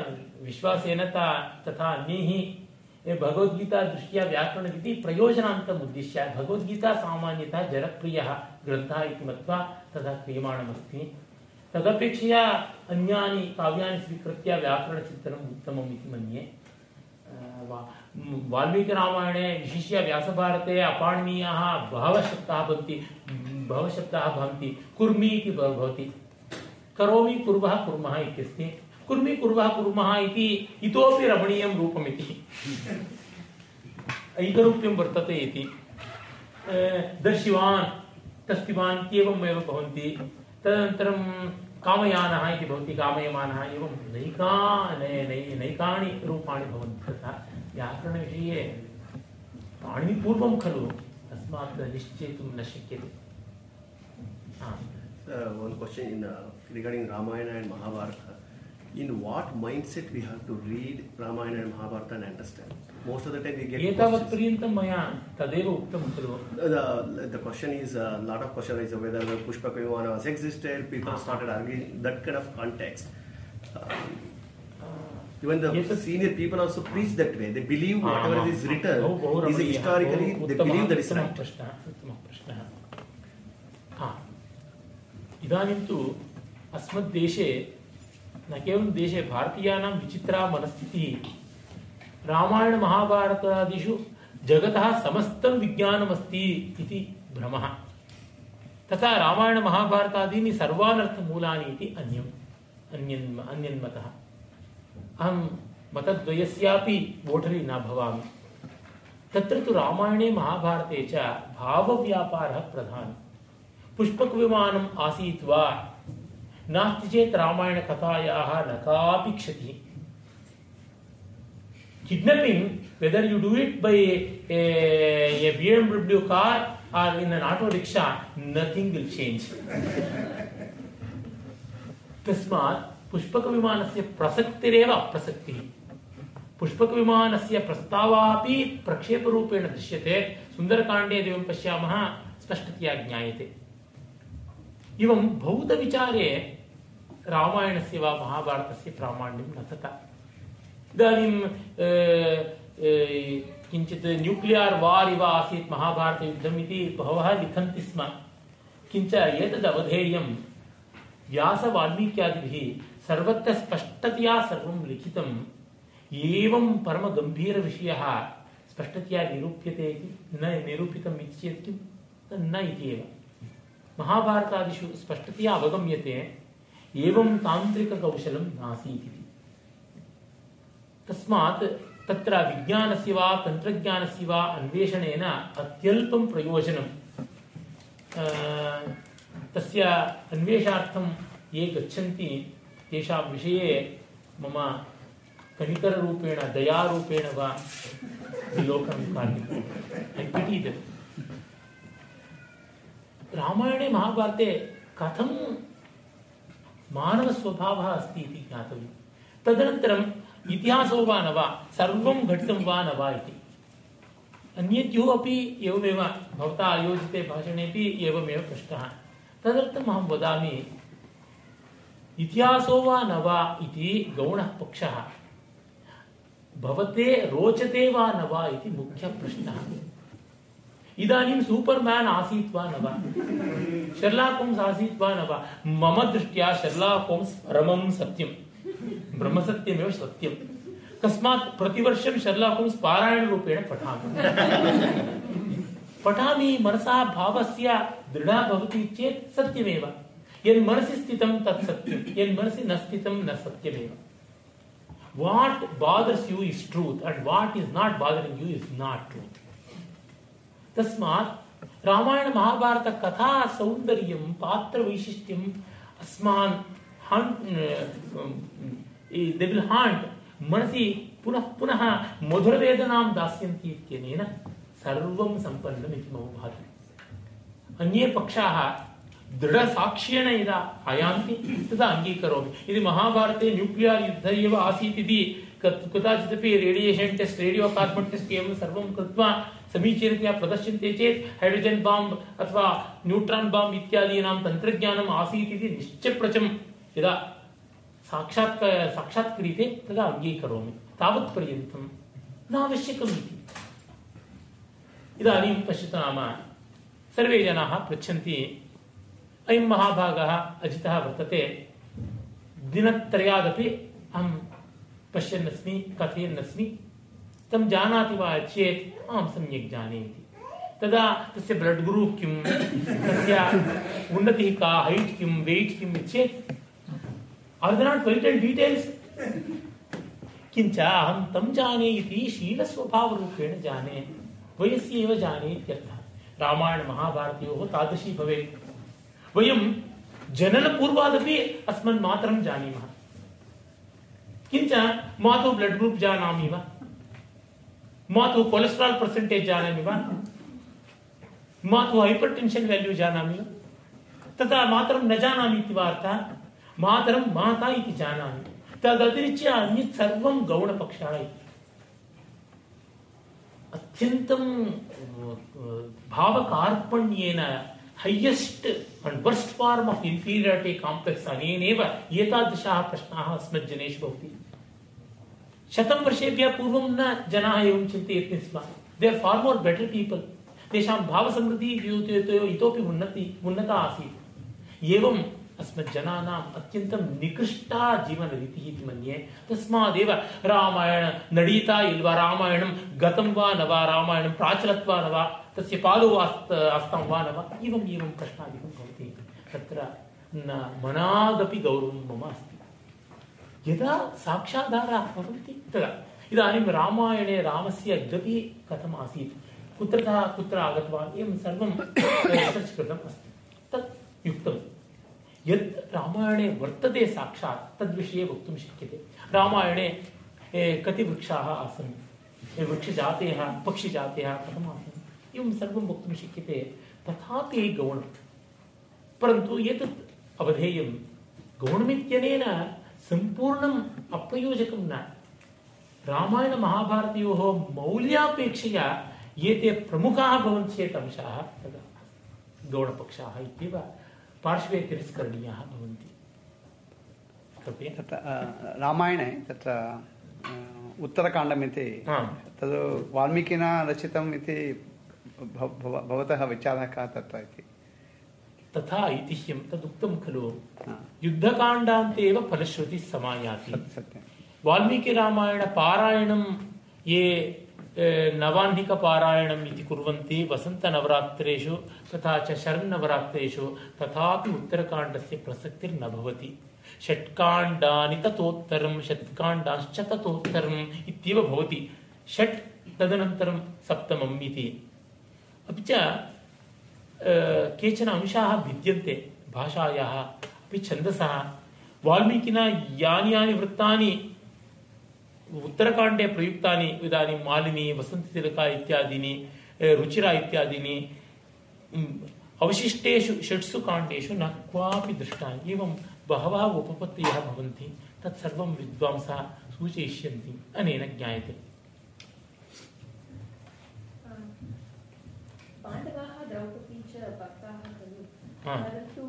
विश्वासेन ता- तथा अन्यैः ये भगवद्गीतादृष्ट्या व्याकरणम् इति प्रयोजनान्तम् उद्दिश्य भगवद्गीता सामान्यतः जनप्रियः ग्रन्थः इति मत्वा तथा क्रियमाणमस्ति। तदपेक्षया अन्यानि काव्यानि स्वीकृत्य व्याकरणचिन्तनम् उत्तमम् इति मन्ये। वाल्मीकिरामायणे विशिष्य व्यासभारते अपाणनीयाः बहवः शब्दाः भवन्ति। बहवः शब्दाः भवन्ति कुर्मी इति भवति। करोमि कुर्वः कुर्मः इत्यस्ति। कुर्मि कुर्वः कुर्मः इति इतोपि रमणीयं रूपमिति। ऐकरूप्यं वर्तते इति। दर्शिवान्, तस्तिवान् इत्येवमेव भवन्ति। तदनन्तरं कामयानः इति भवति, कामयमानः। एवं नैका नैकानि रूपाणि भवन्ति तथा। व्याकरणविषये पाणिनिपूर्वं खलु। तस्मात् निश्चेतुं न शक्यते। Uh, one question in, uh, regarding Ramayana and Mahabharata. In what mindset we have to read Ramayana and Mahabharata and understand? Most of the time we get The, the question is a uh, lot of question is whether the Pushpaka Vimana was existed. People started arguing that kind of context. Um, even the एतत्- senior people also preach that way. They believe whatever is written is historically they believe that is right. प्रश्नः उत्तमः प्रश्नः हा इदानीं तु अस्मद्देशे न केवलं देशे, भारतीयानां विचित्रा मनस्थितिः, रामायणमहाभारतादिषु जगतः समस्तं विज्ञानमस्ति इति भ्रमः। तथा रामायणमहाभारतादीनि सर्वानर्थमूलानि इति अन्यम् अन्यन् अन्यन्मतः। अहं मतद्वयस्यापि वोढरी न भवामि। तत्र तु रामायणे, महाभारते च भावव्यापारः प्रधानः। पुष्पकविमानम् आसीत् वा? नास्ति चेत् रामायणकथायाः न कापि क्षतिः। kidnapping, whether you do it by a, a, a BMW car or in an auto rickshaw, nothing will change. तस्मात् प्रसक्तिरेव अप्रसक्तिः पुष्पकविमानस्य प्रस्तावापि प्रक्षेपरूपेण दृश्यते। सुन्दरकाण्डे यदि वयं पश्यामः स्पष्टतया ज्ञायते। एवं भौतविचारे रामायणस्य वा महाभारतस्य प्रामाण्यं न तथा इदानीं किञ्चित् न्यूक्लियर् वार् इव आसीत् महाभारतयुद्धम् इति बहवः लिखन्ति स्म। किञ्च एतदवधेयं व्यासवाल्मीक्यादिभिः सर्वत्र स्पष्टतया सर्वं लिखितम् एवं परमगम्भीरविषयः स्पष्टतया निरूप्यते इति, न निरूपितम् इति चेत् किं न इति एव। महाभारतादिषु स्पष्टतया अवगम्यते एवं तान्त्रिककौशलं नासीत् इति तस्मात् तत्र विज्ञानस्य वा, तन्त्रज्ञानस्य वा अन्वेषणेन अत्यल्पं प्रयोजनं। तस्य अन्वेषार्थं ये गच्छन्ति, तेषां विषये मम कनिकररूपेण, दयारूपेण वा विलोकनं दम् रामायणे महाभारते कथं मानवस्वभावः अस्ति इति ज्ञातव्यं। तदनन्तरम् इतिहासो वा न वा, सर्वं घटितं वा न वा इति। अन्यद्यो अपि एवमेव भवता आयोजिते भाषणेपि एवमेव पृष्टः तदर्थम् अहं वदामि, इतिहासो वा न वा इति गौणः पक्षः। भवते रोचते वा न वा इति मुख्यप्रश्नः। इदानीं सूपर् म्यान् आसीत् वा न वा? शेर्लाक् आसीत् वा न वा? मम दृष्ट्या शेर्लाक् होम्स् परमं सत्यं। ब्रह्मसत्यमेव सत्यं। तस्मात् प्रतिवर्षं शेर्लाक् पारायणरूपेण पठामि। पठामि मनसः भावस्य दृढा भवति चेत् सत्यमेव। यन्मनसि स्थितं तत् सत्यं। यन्मनसि न स्थितं न सत्यमेव। What bothers you is truth, and what is not bothering you is not truth. तस्मात् रामायण महाभारत कथा सौन्दर्यं पात्रवैशिष्ट्यम् अस्मान् दे विल् हाण्ट् मनसि पुनः पुनः मधुरवेदनां दास्यन्ति इत्यनेन सर्वं सम्पन्नम् इति मम भाति। अन्ये पक्षाः दृढसाक्ष्येण यदा आयान्ति, तदा अङ्गीकरोमि। यदि महाभारते न्यूक्लियर् युद्ध एव आसीत् इति कत्- कुत्रचिदपि टेस्ट्, रेडियो कार्बन् टेस्ट् एवं सर्वं कृत्वा समीचीनतया प्रदर्श्यन्ते चेत् हैड्रोजन् बाम्ब् अथवा न्यूट्रान् बाम्ब् इत्यादीनां तन्त्रज्ञानम् आसीत् इति निश्चप्रचं यदा साक्षात् साक्षात्क्रियते तदा अङ्गीकरोमि। तावत्पर्यन्तं नावश्यकम् इति। इदानीं पश्यतु नाम सर्वे जनाः पृच्छन्ति, अयं महाभागः अजितः वर्तते। दिनत्रयादपि अहं पश्यन्नस्मि, कथयन्नस्मि। तं जानाति वा चेत् अहं सम्यक् जाने तदा तस्य ब्लड् ग्रूप् किं तस्य उन्नतिः का हैट् किं वेट् किम् चेत् are the not well details किञ्च अहं तं जाने इति शीलस्वभावरूपेण जाने वयसि एव जाने इत्यर्थः। रामायणमहाभारतयोः तादृशी भवेत्। वयं जननपूर्वादपि अस्मन् मातरं जानीमः। किञ्च मातुः ब्लड् ग्रूप् जानामि वा? कोलेस्ट्राल् पर्सेण्टेज् जानामि वा मातुः हैपर् टेन्शन् वेल्यू जानामि वा तथा मातरं न जानामि इति वा अर्थः मातरं माता इति जानामि तदतिरिच्य अन्यत् सर्वं गौणपक्षः इति अत्यन्तं भावकार्पण्येन highest and worst form of inferiority complex अनेनैव एतादृशाः प्रश्नाः अस्मज्जनेषु भवति। शतं वर्षेभ्यः पूर्वं न जनाः एवं चिन्तयन्ति स्म। They are far more better people तेषां भावसमृद्धिः इतो- इतोपि उन्नति उन्नता आसीत्। एवं अस्मज्जनानाम् अत्यन्तं निकृष्टा जीवनरीतिः इति मन्ये। तस्मादेव रामायण नडीता इल्वा रामायणं गतं वा न वा, रामायणं प्राचलत् वा न वा, तस्य आस्त आस्तां वा न वा, एवम् एवं प्रश्नादिकं भवति। तत्र न मनादपि गौरवं मम अस्ति। यदा साक्षाधाराः भवन्ति, तदा। इदानीं रामायणे रामस्य गतिः कथम् आसीत्? कुत्रतः कुत्र आगतवान्? एवं सर्वं रिसर्च् कृतम् अस्ति। तत् युक्तं यत् रामायणे वर्तते साक्षात्, तद्विषये वक्तुं शक्यते। रामायणे कति वृक्षाः आसन्? वृक्षजातयः पक्षिजातयः कथम् आसन्? एवं सर्वं वक्तुं शक्यते। तथापि गौणं परन्तु एतत् अवधेयं गौणमित्यनेन सम्पूर्णम् अप्रयोजकं न। रामायणमहाभारतयोः मौल्यापेक्षया एते प्रमुखाः भवन्ति चेत् अंशाः तदा। गौणपक्षाः इत्येव पार्श्वे तिरस्करणीयाः भवन्ति। तत्र रामायणे तत्र उत्तरकाण्डमिति तद् वाल्मीकिना रचितम् इति भव- भव- भवतः विचारः कः तत्र इति? तथा ऐतिह्यं तदुक्तं खलु। युद्धकाण्डान्ते एव फलश्रुतिः समायाति। वाल्मीकिरामायणपारायणं ये नवाह्निकपारायणम् इति कुर्वन्ति वसन्तनवरात्रेषु तथा च शरन्नवरात्रेषु तथापि उत्तरकाण्डस्य प्रसक्तिर्न भवति षट्काण्डानि ततोत्तरं षट्काण्डाश्च ततोत्तरम् इत्येव भवति। षट् तदनन्तरं सप्तमम् इति। अपि च केचन अंशाः भिद्यन्ते, भाषायाः, अपि छन्दसः वाल्मीकिना यानि यानि वृत्तानि, उत्तरकाण्डे प्रयुक्तानि, इदानीं मालिनी वसन्ततिलका इत्यादीनि रुचिरा इत्यादीनि अवशिष्टेषु, षट्सु काण्डेषु न क्वापि दृष्टानि एवं बहवः उपपत्तयः भवन्ति, तत्सर्वं विद्वांसः सूचयिष्यन्ति, अनेन ज्ञायते पाण्डवाः द्रौपदी। परन्तु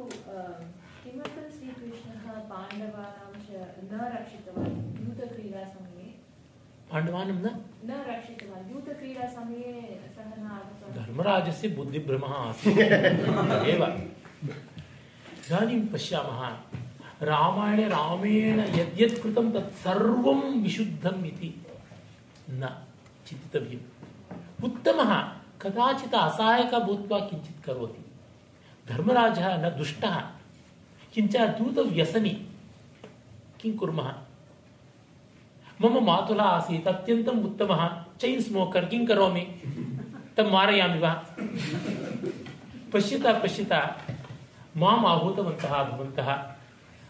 किमर्थं श्रीकृष्णः पाण्डवानां न रक्षितवान् यूतक्रीडासमये पाण्डवानं न? न रक्षितवान्। यूतक्रीडासमये सः न आगतवान्। धर्मराजस्य बुद्धिभ्रमः आसीत्। एव। इदानीं पश्यामः रामायणे रामेण यद्यत् कृतं तत् सर्वं विशुद्धम् इति न चिन्तितव्यम्। उत्तमः कदाचित् असहायकः भूत्वा किञ्चित् करोति। धर्मराजः न दुष्टः, किञ्च दूतव्यसनी। किं कुर्मः? मम मातुलः आसीत्, अत्यन्तम् उत्तमः। चैन् स्मोकर्, किं करोमि? तं मारयामि वा? पश्यता पश्यता। माम् आहूतवन्तः, भवन्तः।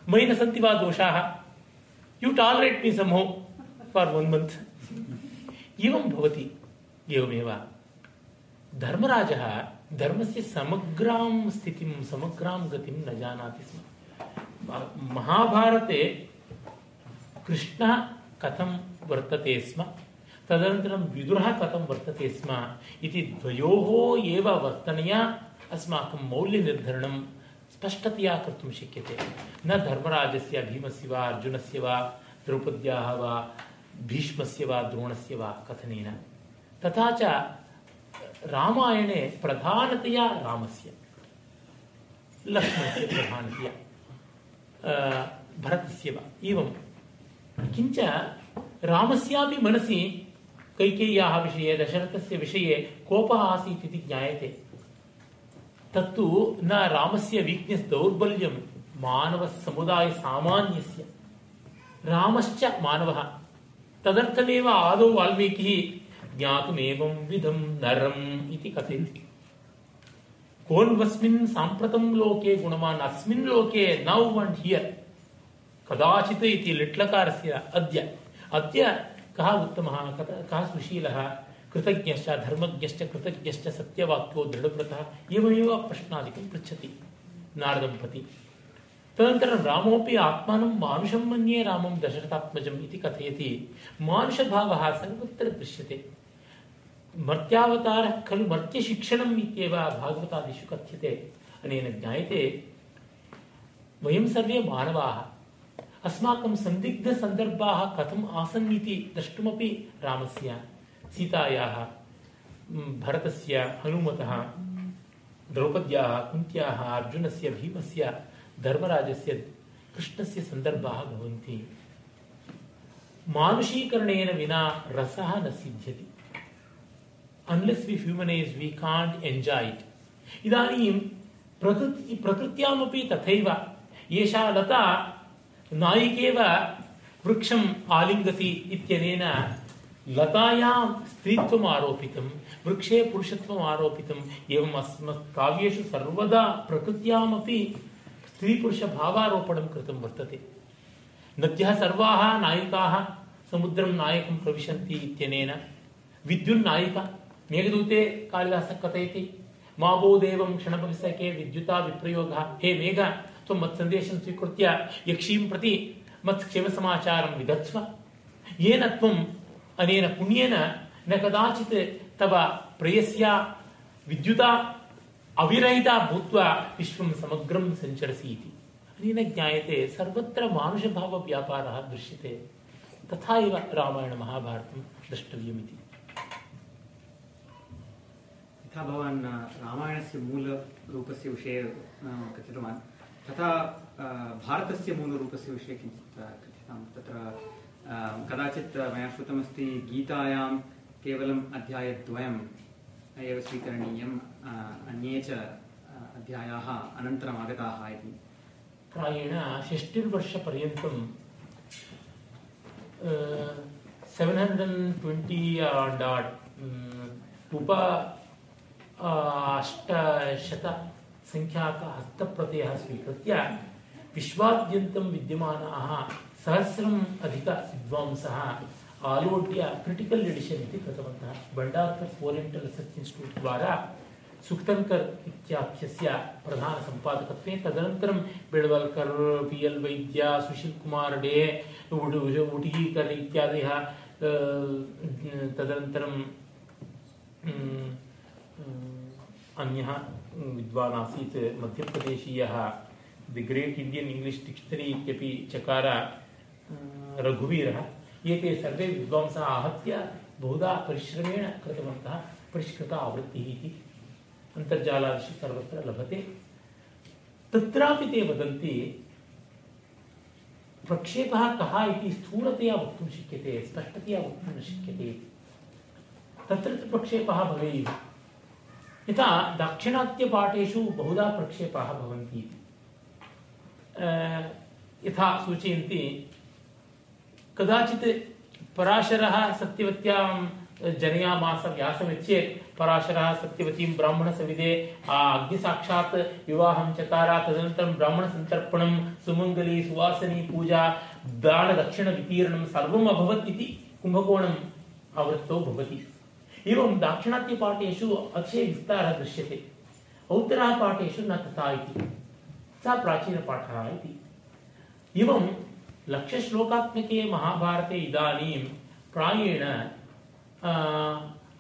मयि न सन्ति वा दोषाः? यु टालरेट् मी समो फार् वन् एवं भवति, एवमेव। धर्मराजः धर्मस्य समग्रां स्थितिं, समग्रां गतिं न जानाति स्म। महाभारते कृष्णः कथं वर्तते स्म? तदनन्तरं विदुरः कथं वर्तते स्म? इति द्वयोः एव वर्तनया अस्माकं मौल्यनिर्धारणं स्पष्टतया कर्तुं शक्यते। न धर्मराजस्य भीमस्य वा अर्जुनस्य वा, द्रौपद्याः वा, भीष्मस्य वा, द्रोणस्य वा तथा रामायणे प्रधानतया रामस्य। लक्ष्मणस्य प्रधानतया। भरतस्य वा। एवं। किञ्च रामस्यापि मनसि कैकेय्याः विषये, दशरथस्य विषये कोपः आसीत् इति ज्ञायते। तत्तु न रामस्य वीक्नेस् दौर्बल्यं मानवसमुदायसामान्यस्य रामश्च मानवः। तदर्थमेव आदौ वाल्मीकिः ज्ञातुमेवं विधं नरम् इति कथयति। कोन्वस्मिन् साम्प्रतं लोके गुणवान् अस्मिन् लोके नौ अण्ड् हियर्। कदाचित् इति लिट्लकारस्य अद्य। अद्य कः उत्तमः? कः सुशीलः? कृतज्ञश्च, धर्मज्ञश्च, कृतज्ञश्च सत्यवाक्यो दृढव्रतः एवमेव प्रश्नादिकं पृच्छति। नारदं प्रति तदनन्तरं रामोऽपि आत्मानं मानुषं मन्ये रामं दशरथात्मजम् इति कथयति। मानुषभावः सर्वत्र दृश्यते। मर्त्यावतारः खलु मर्त्यशिक्षणम् इत्येव भागवतादिषु कथ्यते। अनेन ज्ञायते, वयं सर्वे मानवाः। अस्माकं सन्दिग्धसन्दर्भाः कथम् आसन् इति द्रष्टुमपि रामस्य, सीतायाः भरतस्य हनुमतः, द्रौपद्याः, कुन्त्याः, अर्जुनस्य, भीमस्य, धर्मराजस्य, कृष्णस्य सन्दर्भाः भवन्ति। मानुषीकरणेन विना रसः न सिद्ध्यति। Unless we humanise we can't enjoy it इदानीं प्रकृति प्रकृत्यामपि तथैव एषा लता नायिकेव वृक्षम् आलिङ्गति इत्यनेन लतायां स्त्रीत्वम् आरोपितं वृक्षे पुरुषत्वम् आरोपितम् एवम् अस्मत् काव्येषु सर्वदा प्रकृत्यामपि स्त्रीपुरुषभावारोपणं कृतं वर्तते नद्यः सर्वाः नायिकाः समुद्रं नायकं प्रविशन्ति इत्यनेन विद्युन्नायिका मेघदूते कालिदासः कथयति मा वो देवं क्षणपविसके विद्युता विप्रयोगः। हे मेघ, त्वं मत्सन्देशं स्वीकृत्य यक्षीं प्रति मत्क्षेमसमाचारं विदत्स्व येन त्वम् अनेन पुण्येन न कदाचित् तव प्रेयस्या विद्युता अविरहिता भूत्वा विश्वं समग्रं सञ्चरसि इति अनेन ज्ञायते, सर्वत्र मानुषभावव्यापारः दृश्यते। तथा एव रामायणमहाभारतं द्रष्टव्यमिति। यथा भवान् रामायणस्य मूलरूपस्य विषये कथितवान्। तथा भारतस्य मूलरूपस्य विषये किञ्चित् कथितं। तत्र कदाचित् मया श्रुतमस्ति गीतायां केवलम् अध्यायद्वयम् एव स्वीकरणीयम् अन्ये च अध्यायाः अनन्तरम् आगताः इति। प्रायेण षष्टिर्वर्षपर्यन्तं सेवेन् हण्ड्रेड् ट्वेण्टि डाट् उप आ, अष्टशतसङ्ख्याकहस्तप्रत्ययः स्वीकृत्य विश्वाद्यन्तं विद्यमानाः सहस्रम् अधिकविद्वांसः आलोड्य क्रिटिकल् एडिशन् इति कृतवन्तः। भण्डार्कर् ओरियण्टल् रिसर्च् इन्स्टिट्यूट् द्वारा सुक्तङ्कर् इत्याख्यस्य प्रधानसम्पादकत्वे तदनन्तरं बेळवल्कर् पि एल् वैद्य सुशील् कुमार् डे उडु- उडुगीकर् इत्यादयः तदनन्तरं म्, म्, अन्यः विद्वान् आसीत् मध्यप्रदेशीयः, the great Indian English dictionary इत्यपि चकार रघुवीरः, एते सर्वे विद्वांसः आहत्य बहुधा परिश्रमेण कृतवन्तः, परिष्कृता आवृत्तिः इति अन्तर्जालादिषु सर्वत्र लभते। तत्रापि ते वदन्ति, प्रक्षेपः कः इति स्थूलतया वक्तुं शक्यते, स्पष्टतया वक्तुं न शक्यते। तत्र तु प्रक्षेपः भवेयुः। यथा दाक्षिणात्यपाठेषु बहुधा प्रक्षेपाः भवन्ति इति। यथा सूचयन्ति, कदाचित् पराशरः सत्यवत्यां जनयामास व्यासमिच्छेत् पराशरः सत्यवतीं ब्राह्मणसविधे अग्निसाक्षात् विवाहं चकार तदनन्तरं ब्राह्मणसन्तर्पणं, सुमङ्गली, सुवासनी पूजा दानदक्षिणवितीर्णं सर्वम् अभवत् इति कुम्भकोणम् आवृत्तौ भवति। एवं दाक्षिणात्यपाठेषु अतिशयविस्तारः दृश्यते। औत्तरः पाठेषु न तथा इति। सा प्राचीनपाठः इति। एवं लक्षश्लोकात्मके महाभारते इदानीं प्रायेण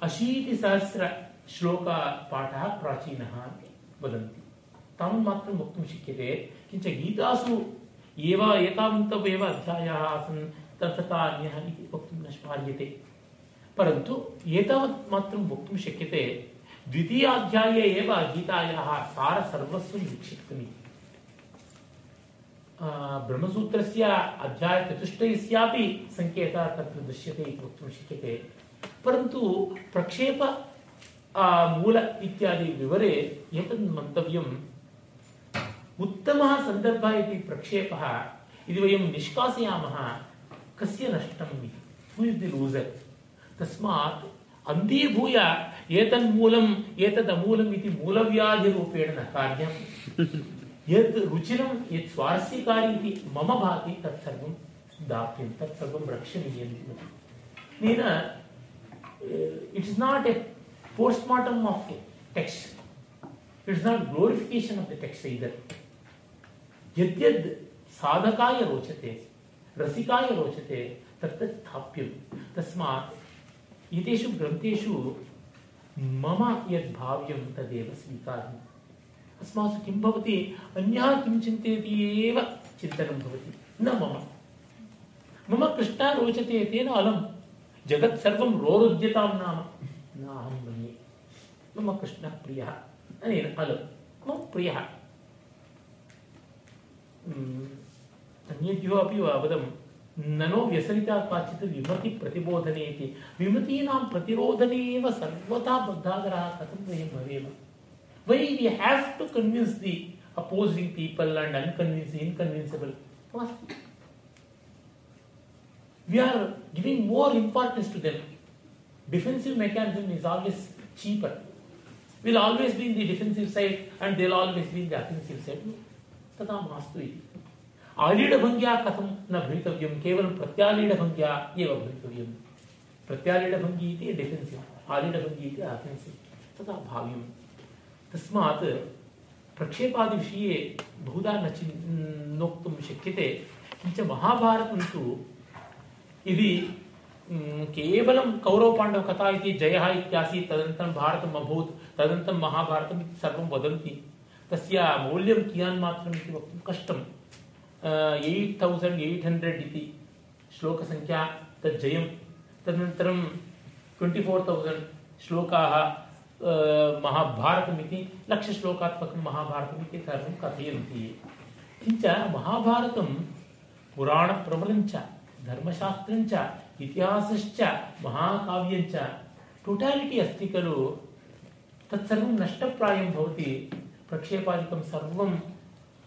अशीतिसहस्रश्लोकपाठः प्राचीनः इति वदन्ति। तावन्मात्रं वक्तुं शक्यते। किञ्च गीतासु एव एतावन्तवेव अध्यायाः आसन्, तथा अन्यः इति वक्तुं न स्मार्यते परन्तु एतावत् मात्रं वक्तुं शक्यते, द्वितीयाध्याये एव गीतायाः सारसर्वस्वं विक्षिप्तमिति ब्रह्मसूत्रस्य अध्यायचतुष्टयस्यापि सङ्केतः तत्र दृश्यते इति वक्तुं शक्यते। परन्तु प्रक्षेप मूल इत्यादि विवरे एतद् मन्तव्यम् उत्तमः सन्दर्भः इति प्रक्षेपः यदि वयं निष्कासयामः, कस्य नष्टम् इति। हू इस् दि लूजर् तस्मात् अन्तीभूय एतन्मूलम्, एतदमूलम् इति मूलव्याधिरूपेण न कार्यम्। यत् रुचिरं यत् स्वारस्यकारी इति मम भाति तत्सर्वं दाप्यं तत्सर्वं रक्षणीयम् इति तेन it is not a postmortem of text it is not glorification of the text either यद्यद् साधकाय रोचते, रसिकाय रोचते तत् स्थाप्यं तस्मात् एतेषु ग्रन्थेषु मम यद् भाव्यं तदेव स्वीकार्यम्। अस्मासु किं भवति? अन्यः किं चिन्तयति एव चिन्तनं भवति। न मम। मम कृष्णः रोचते तेन अलं जगत् सर्वं रोरुद्यतां नाम। न मन्ये। मम कृष्णः प्रियः। अनेन अलं मम प्रियः। उम्, अन्येभ्यो अपि वदं ननो व्यसरितात् काचित् विमति प्रतिबोधने इति विमतीनां प्रतिरोधने एव सर्वथा बद्धागरः कथं वयं भवेम वै we have to convince the opposing people and unconvince inconvincible मास्तु we are giving more importance to them defensive mechanism is always cheaper will always been the defensive side and they'll always been the offensive side इति आलीडभङ्ग्या कथं न भवितव्यं, केवलं प्रत्यालीडभङ्ग्या एव भवितव्यं। प्रत्यालीडभङ्गी इति डिफेन्सिव् आलीडभङ्गी इति अफेन्सिव् तथा भाव्यं। तस्मात् प्रक्षेपादिविषये बहुधा न चिन् नोक्तुं शक्यते। किञ्च महाभारतं तु यदि केवलं कौरवपाण्डवकथा इति जयः इत्यासीत्, तदनन्तरं भारतम् अभूत्, तदनन्तरं महाभारतम् इति सर्वं वदन्ति, तस्य मौल्यं कियान् मात्रम् इति वक्तुं कष्टम्। एय्ट् तौसण्ड् एय्ट् हण्ड्रेड् इति श्लोकसङ्ख्या तज्जयं तदनन्तरं ट्वेण्टि फोर् तौसण्ड् श्लोकाः महाभारतमिति लक्षश्लोकात्मकं महाभारतमिति सर्वं कथयन्ति। किञ्च महाभारतं पुराणप्रबलञ्च, धर्मशास्त्रञ्च, इतिहासश्च, महाकाव्यञ्च टोटालिटि अस्ति खलु। तत्सर्वं नष्टप्रायं भवति। प्रक्षेपादिकं सर्वं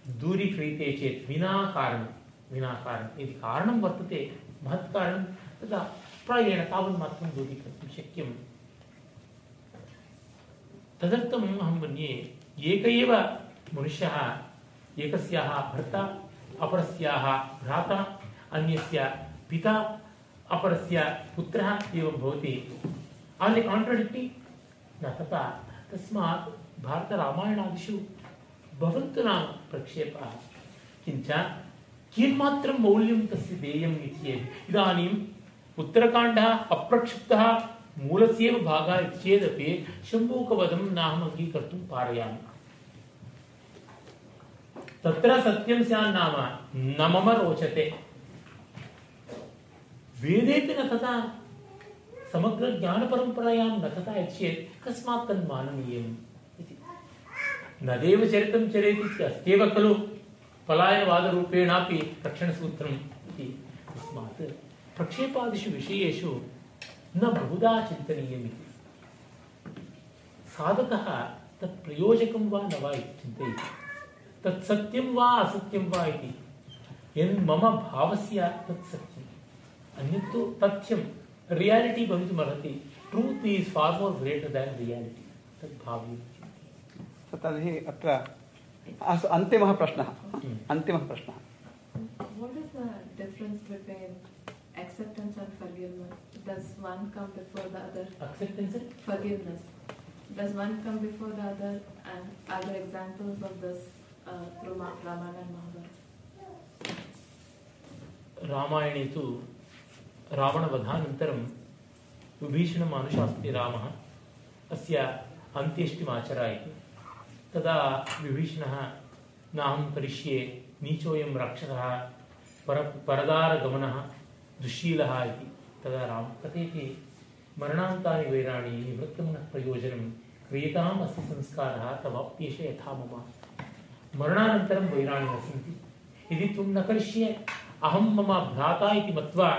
दूरीक्रियते चेत् विना कारणं विना कारणं यदि कारणं वर्तते महत् कारणं तदा प्रायेण तावन्मात्रं दूरीकर्तुं शक्यं तदर्थम् अहं मन्ये, एक एव मनुष्यः, एकस्याः भर्ता, अपरस्याः भ्राता, अन्यस्य पिता, अपरस्य पुत्रः एवं भवति। आर् काण्ट्रडिक्टि न तथा, तस्मात् भारतरामायणादिषु भवन्तु नाम प्रक्षेपः किञ्च किन्मात्रं मौल्यं तस्य देयम् इति चेत् इदानीम् उत्तरकाण्डः अप्रक्षिप्तः मूलस्यैव भागः इति चेदपि नाहम् अङ्गीकर्तुं पारयामि। तत्र सत्यं स्यात् नाम न मम रोचते। वेदेपि न तथा समग्रज्ञानपरम्परायां न तथा इति चेत् कस्मात् नदेव चरित चरेति अस्त्येव खलु पलायनवादरूपेणापि रक्षणसूत्रम् इति तस्मात् प्रक्षेपादिषु विषयेषु न बहुधा चिन्तनीयमिति साधकः तत् प्रयोजकं वा न वा इति चिन्तयति तत् सत्यं वा असत्यं वा इति यन् भावस्य तत् सत्यम् अन्यत्तु तथ्यं रियालिटि भवितुमर्हति truth is far more greater than reality तद् भाव्यम् तर्हि अत्र अस्तु अन्तिमः प्रश्नः अन्तिमः प्रश्नः What is the difference between acceptance and forgiveness? Does one come before the other? Acceptance and forgiveness. Does one come before the other? And are there examples of this uh, through Ma- Ramayana and Mahabharata? रामायणे तु रावणवधानन्तरं विभीषणम् अनुशास्ति रामः अस्य अन्त्येष्टिमाचर इति तदा विभीषणः, नाहं करिष्ये, नीचोऽयं राक्षसः पर, परदारगमनः दुःशीलः इति। तदा राम कथयति मरणान्तानि वैराणि निवृत्तं न प्रयोजनं क्रियताम् अस्य संस्कारः, तवाप्येष यथा मम। मरणानन्तरं वैराणि न सन्ति। यदि त्वं न करिष्ये, अहं मम भ्राता इति मत्वा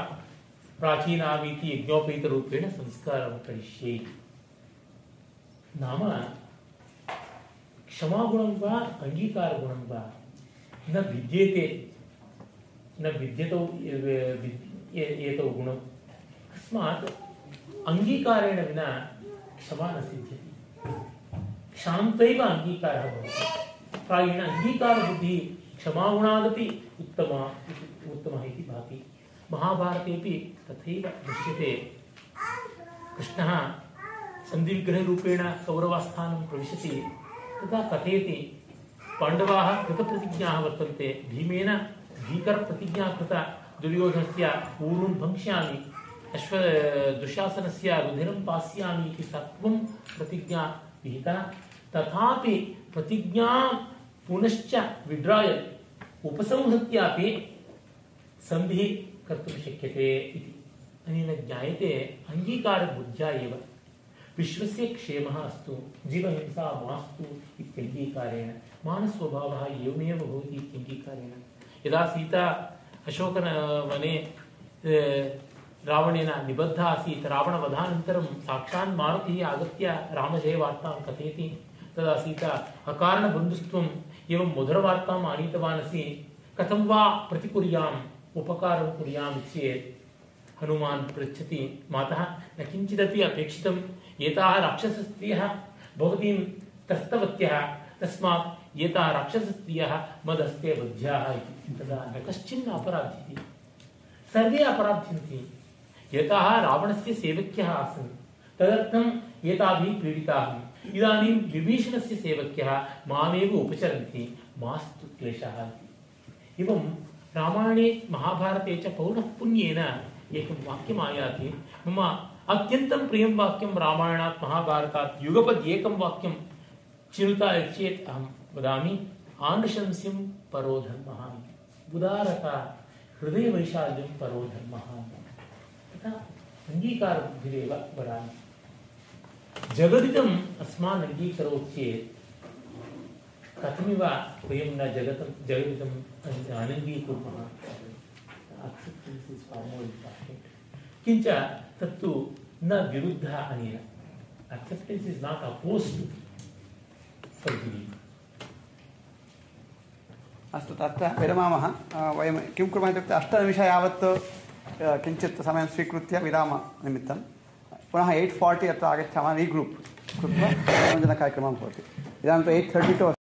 प्राचीनावीति यज्ञोपैतरूपेण संस्कारं करिष्ये। नाम क्षमागुणं वा अङ्गीकारगुणं वा, न विद्येते, न ए- एतौ गुणौ। तस्मात् अङ्गीकारेण विना क्षमा न सिद्ध्यति। क्षान्तैव अङ्गीकारः भवति। प्रायेण अङ्गीकारबुद्धिः क्षमागुणादपि उत्तमा, उत्तमः इति भाति। महाभारतेपि तथैव दृश्यते। कृष्णः सन्धिविग्रहरूपेण कौरवास्थानं प्रविशति। तदा कथयति पाण्डवाः कृतप्रतिज्ञाः वर्तन्ते। भीमेन भीकरप्रतिज्ञा कृता दुर्योधनस्य पूर्वं भङ्क्ष्यामि। अश्व दुःशासनस्य रुधिरं पास्यामि इति सर्वं प्रतिज्ञा विहिता। तथापि प्रतिज्ञां पुनश्च विड्रायल् उपसंहृत्यापि सन्धिः कर्तुं शक्यते इति। अनेन ज्ञायते, अङ्गीकारबुद्ध्या एव। विश्वस्य क्षेमः अस्तु जीवहिंसा मास्तु इत्यङ्गीकारेण मानस्वभावः एवमेव भवति इत्यङ्गीकारेण। यदा सीता अशोकवने अ, रावणेन निबद्धा आसीत् रावणवधानन्तरं साक्षात् मारुतिः आगत्य रामजयवार्तां कथयति। तदा सीता अकारणबन्धुत्वम् एवं मधुरवार्ताम् आनीतवान् असि कथं वा प्रतिकुर्याम् उपकारं कुर्याम् चेत् हनुमान् पृच्छति। मातः न किञ्चिदपि अपेक्षितम् एताः राक्षसस्त्रियः भवतीं त्रस्तवत्यः तस्मात् एताः राक्षसस्त्रियः मदस्ते बध्याः इति तदा न कश्चिन्न अपराध्यति सर्वे अपराध्यन्ति। एताः रावणस्य सेवक्यः आसन्। तदर्थम् एताभिः पीडिताः। इदानीं विभीषणस्य सेवक्यः मामेव उपचरन्ति। मास्तु क्लेशः इति। एवं रामायणे महाभारते च पौनःपुन्येन एकं वाक्यम् आयाति मम अत्यन्तं प्रियं वाक्यं रामायणात् महाभारतात् युगपद् एकं वाक्यं चिनुता चेत् अहं वदामि, आनुशंस्यं परो धर्मः। उदारता, हृदयवैशाल्यं परो धर्मः तथा अङ्गीकारबुद्धिरेव वदामि जगदिदम् अस्मान् अङ्गीकरोति चेत् कथमिव वयं न जगतं, जगदिदम् अनङ्गीकुर्मः. किञ्च तत्तु न विरुद्धः अनेन acceptance is not opposed to forgiving. अस्तु तत्र विरमामः। वयं किं कुर्मः इत्युक्ते अष्टनिमिष यावत् किञ्चित् समयं स्वीकृत्य विरामनिमित्तं पुनः एय्ट् फार्टि अत्र आगच्छामः रीग्रूप् कृत्वा मनोरञ्जनकार्यक्रमः भवति। इदानीं तु एय्ट् थर्टि टु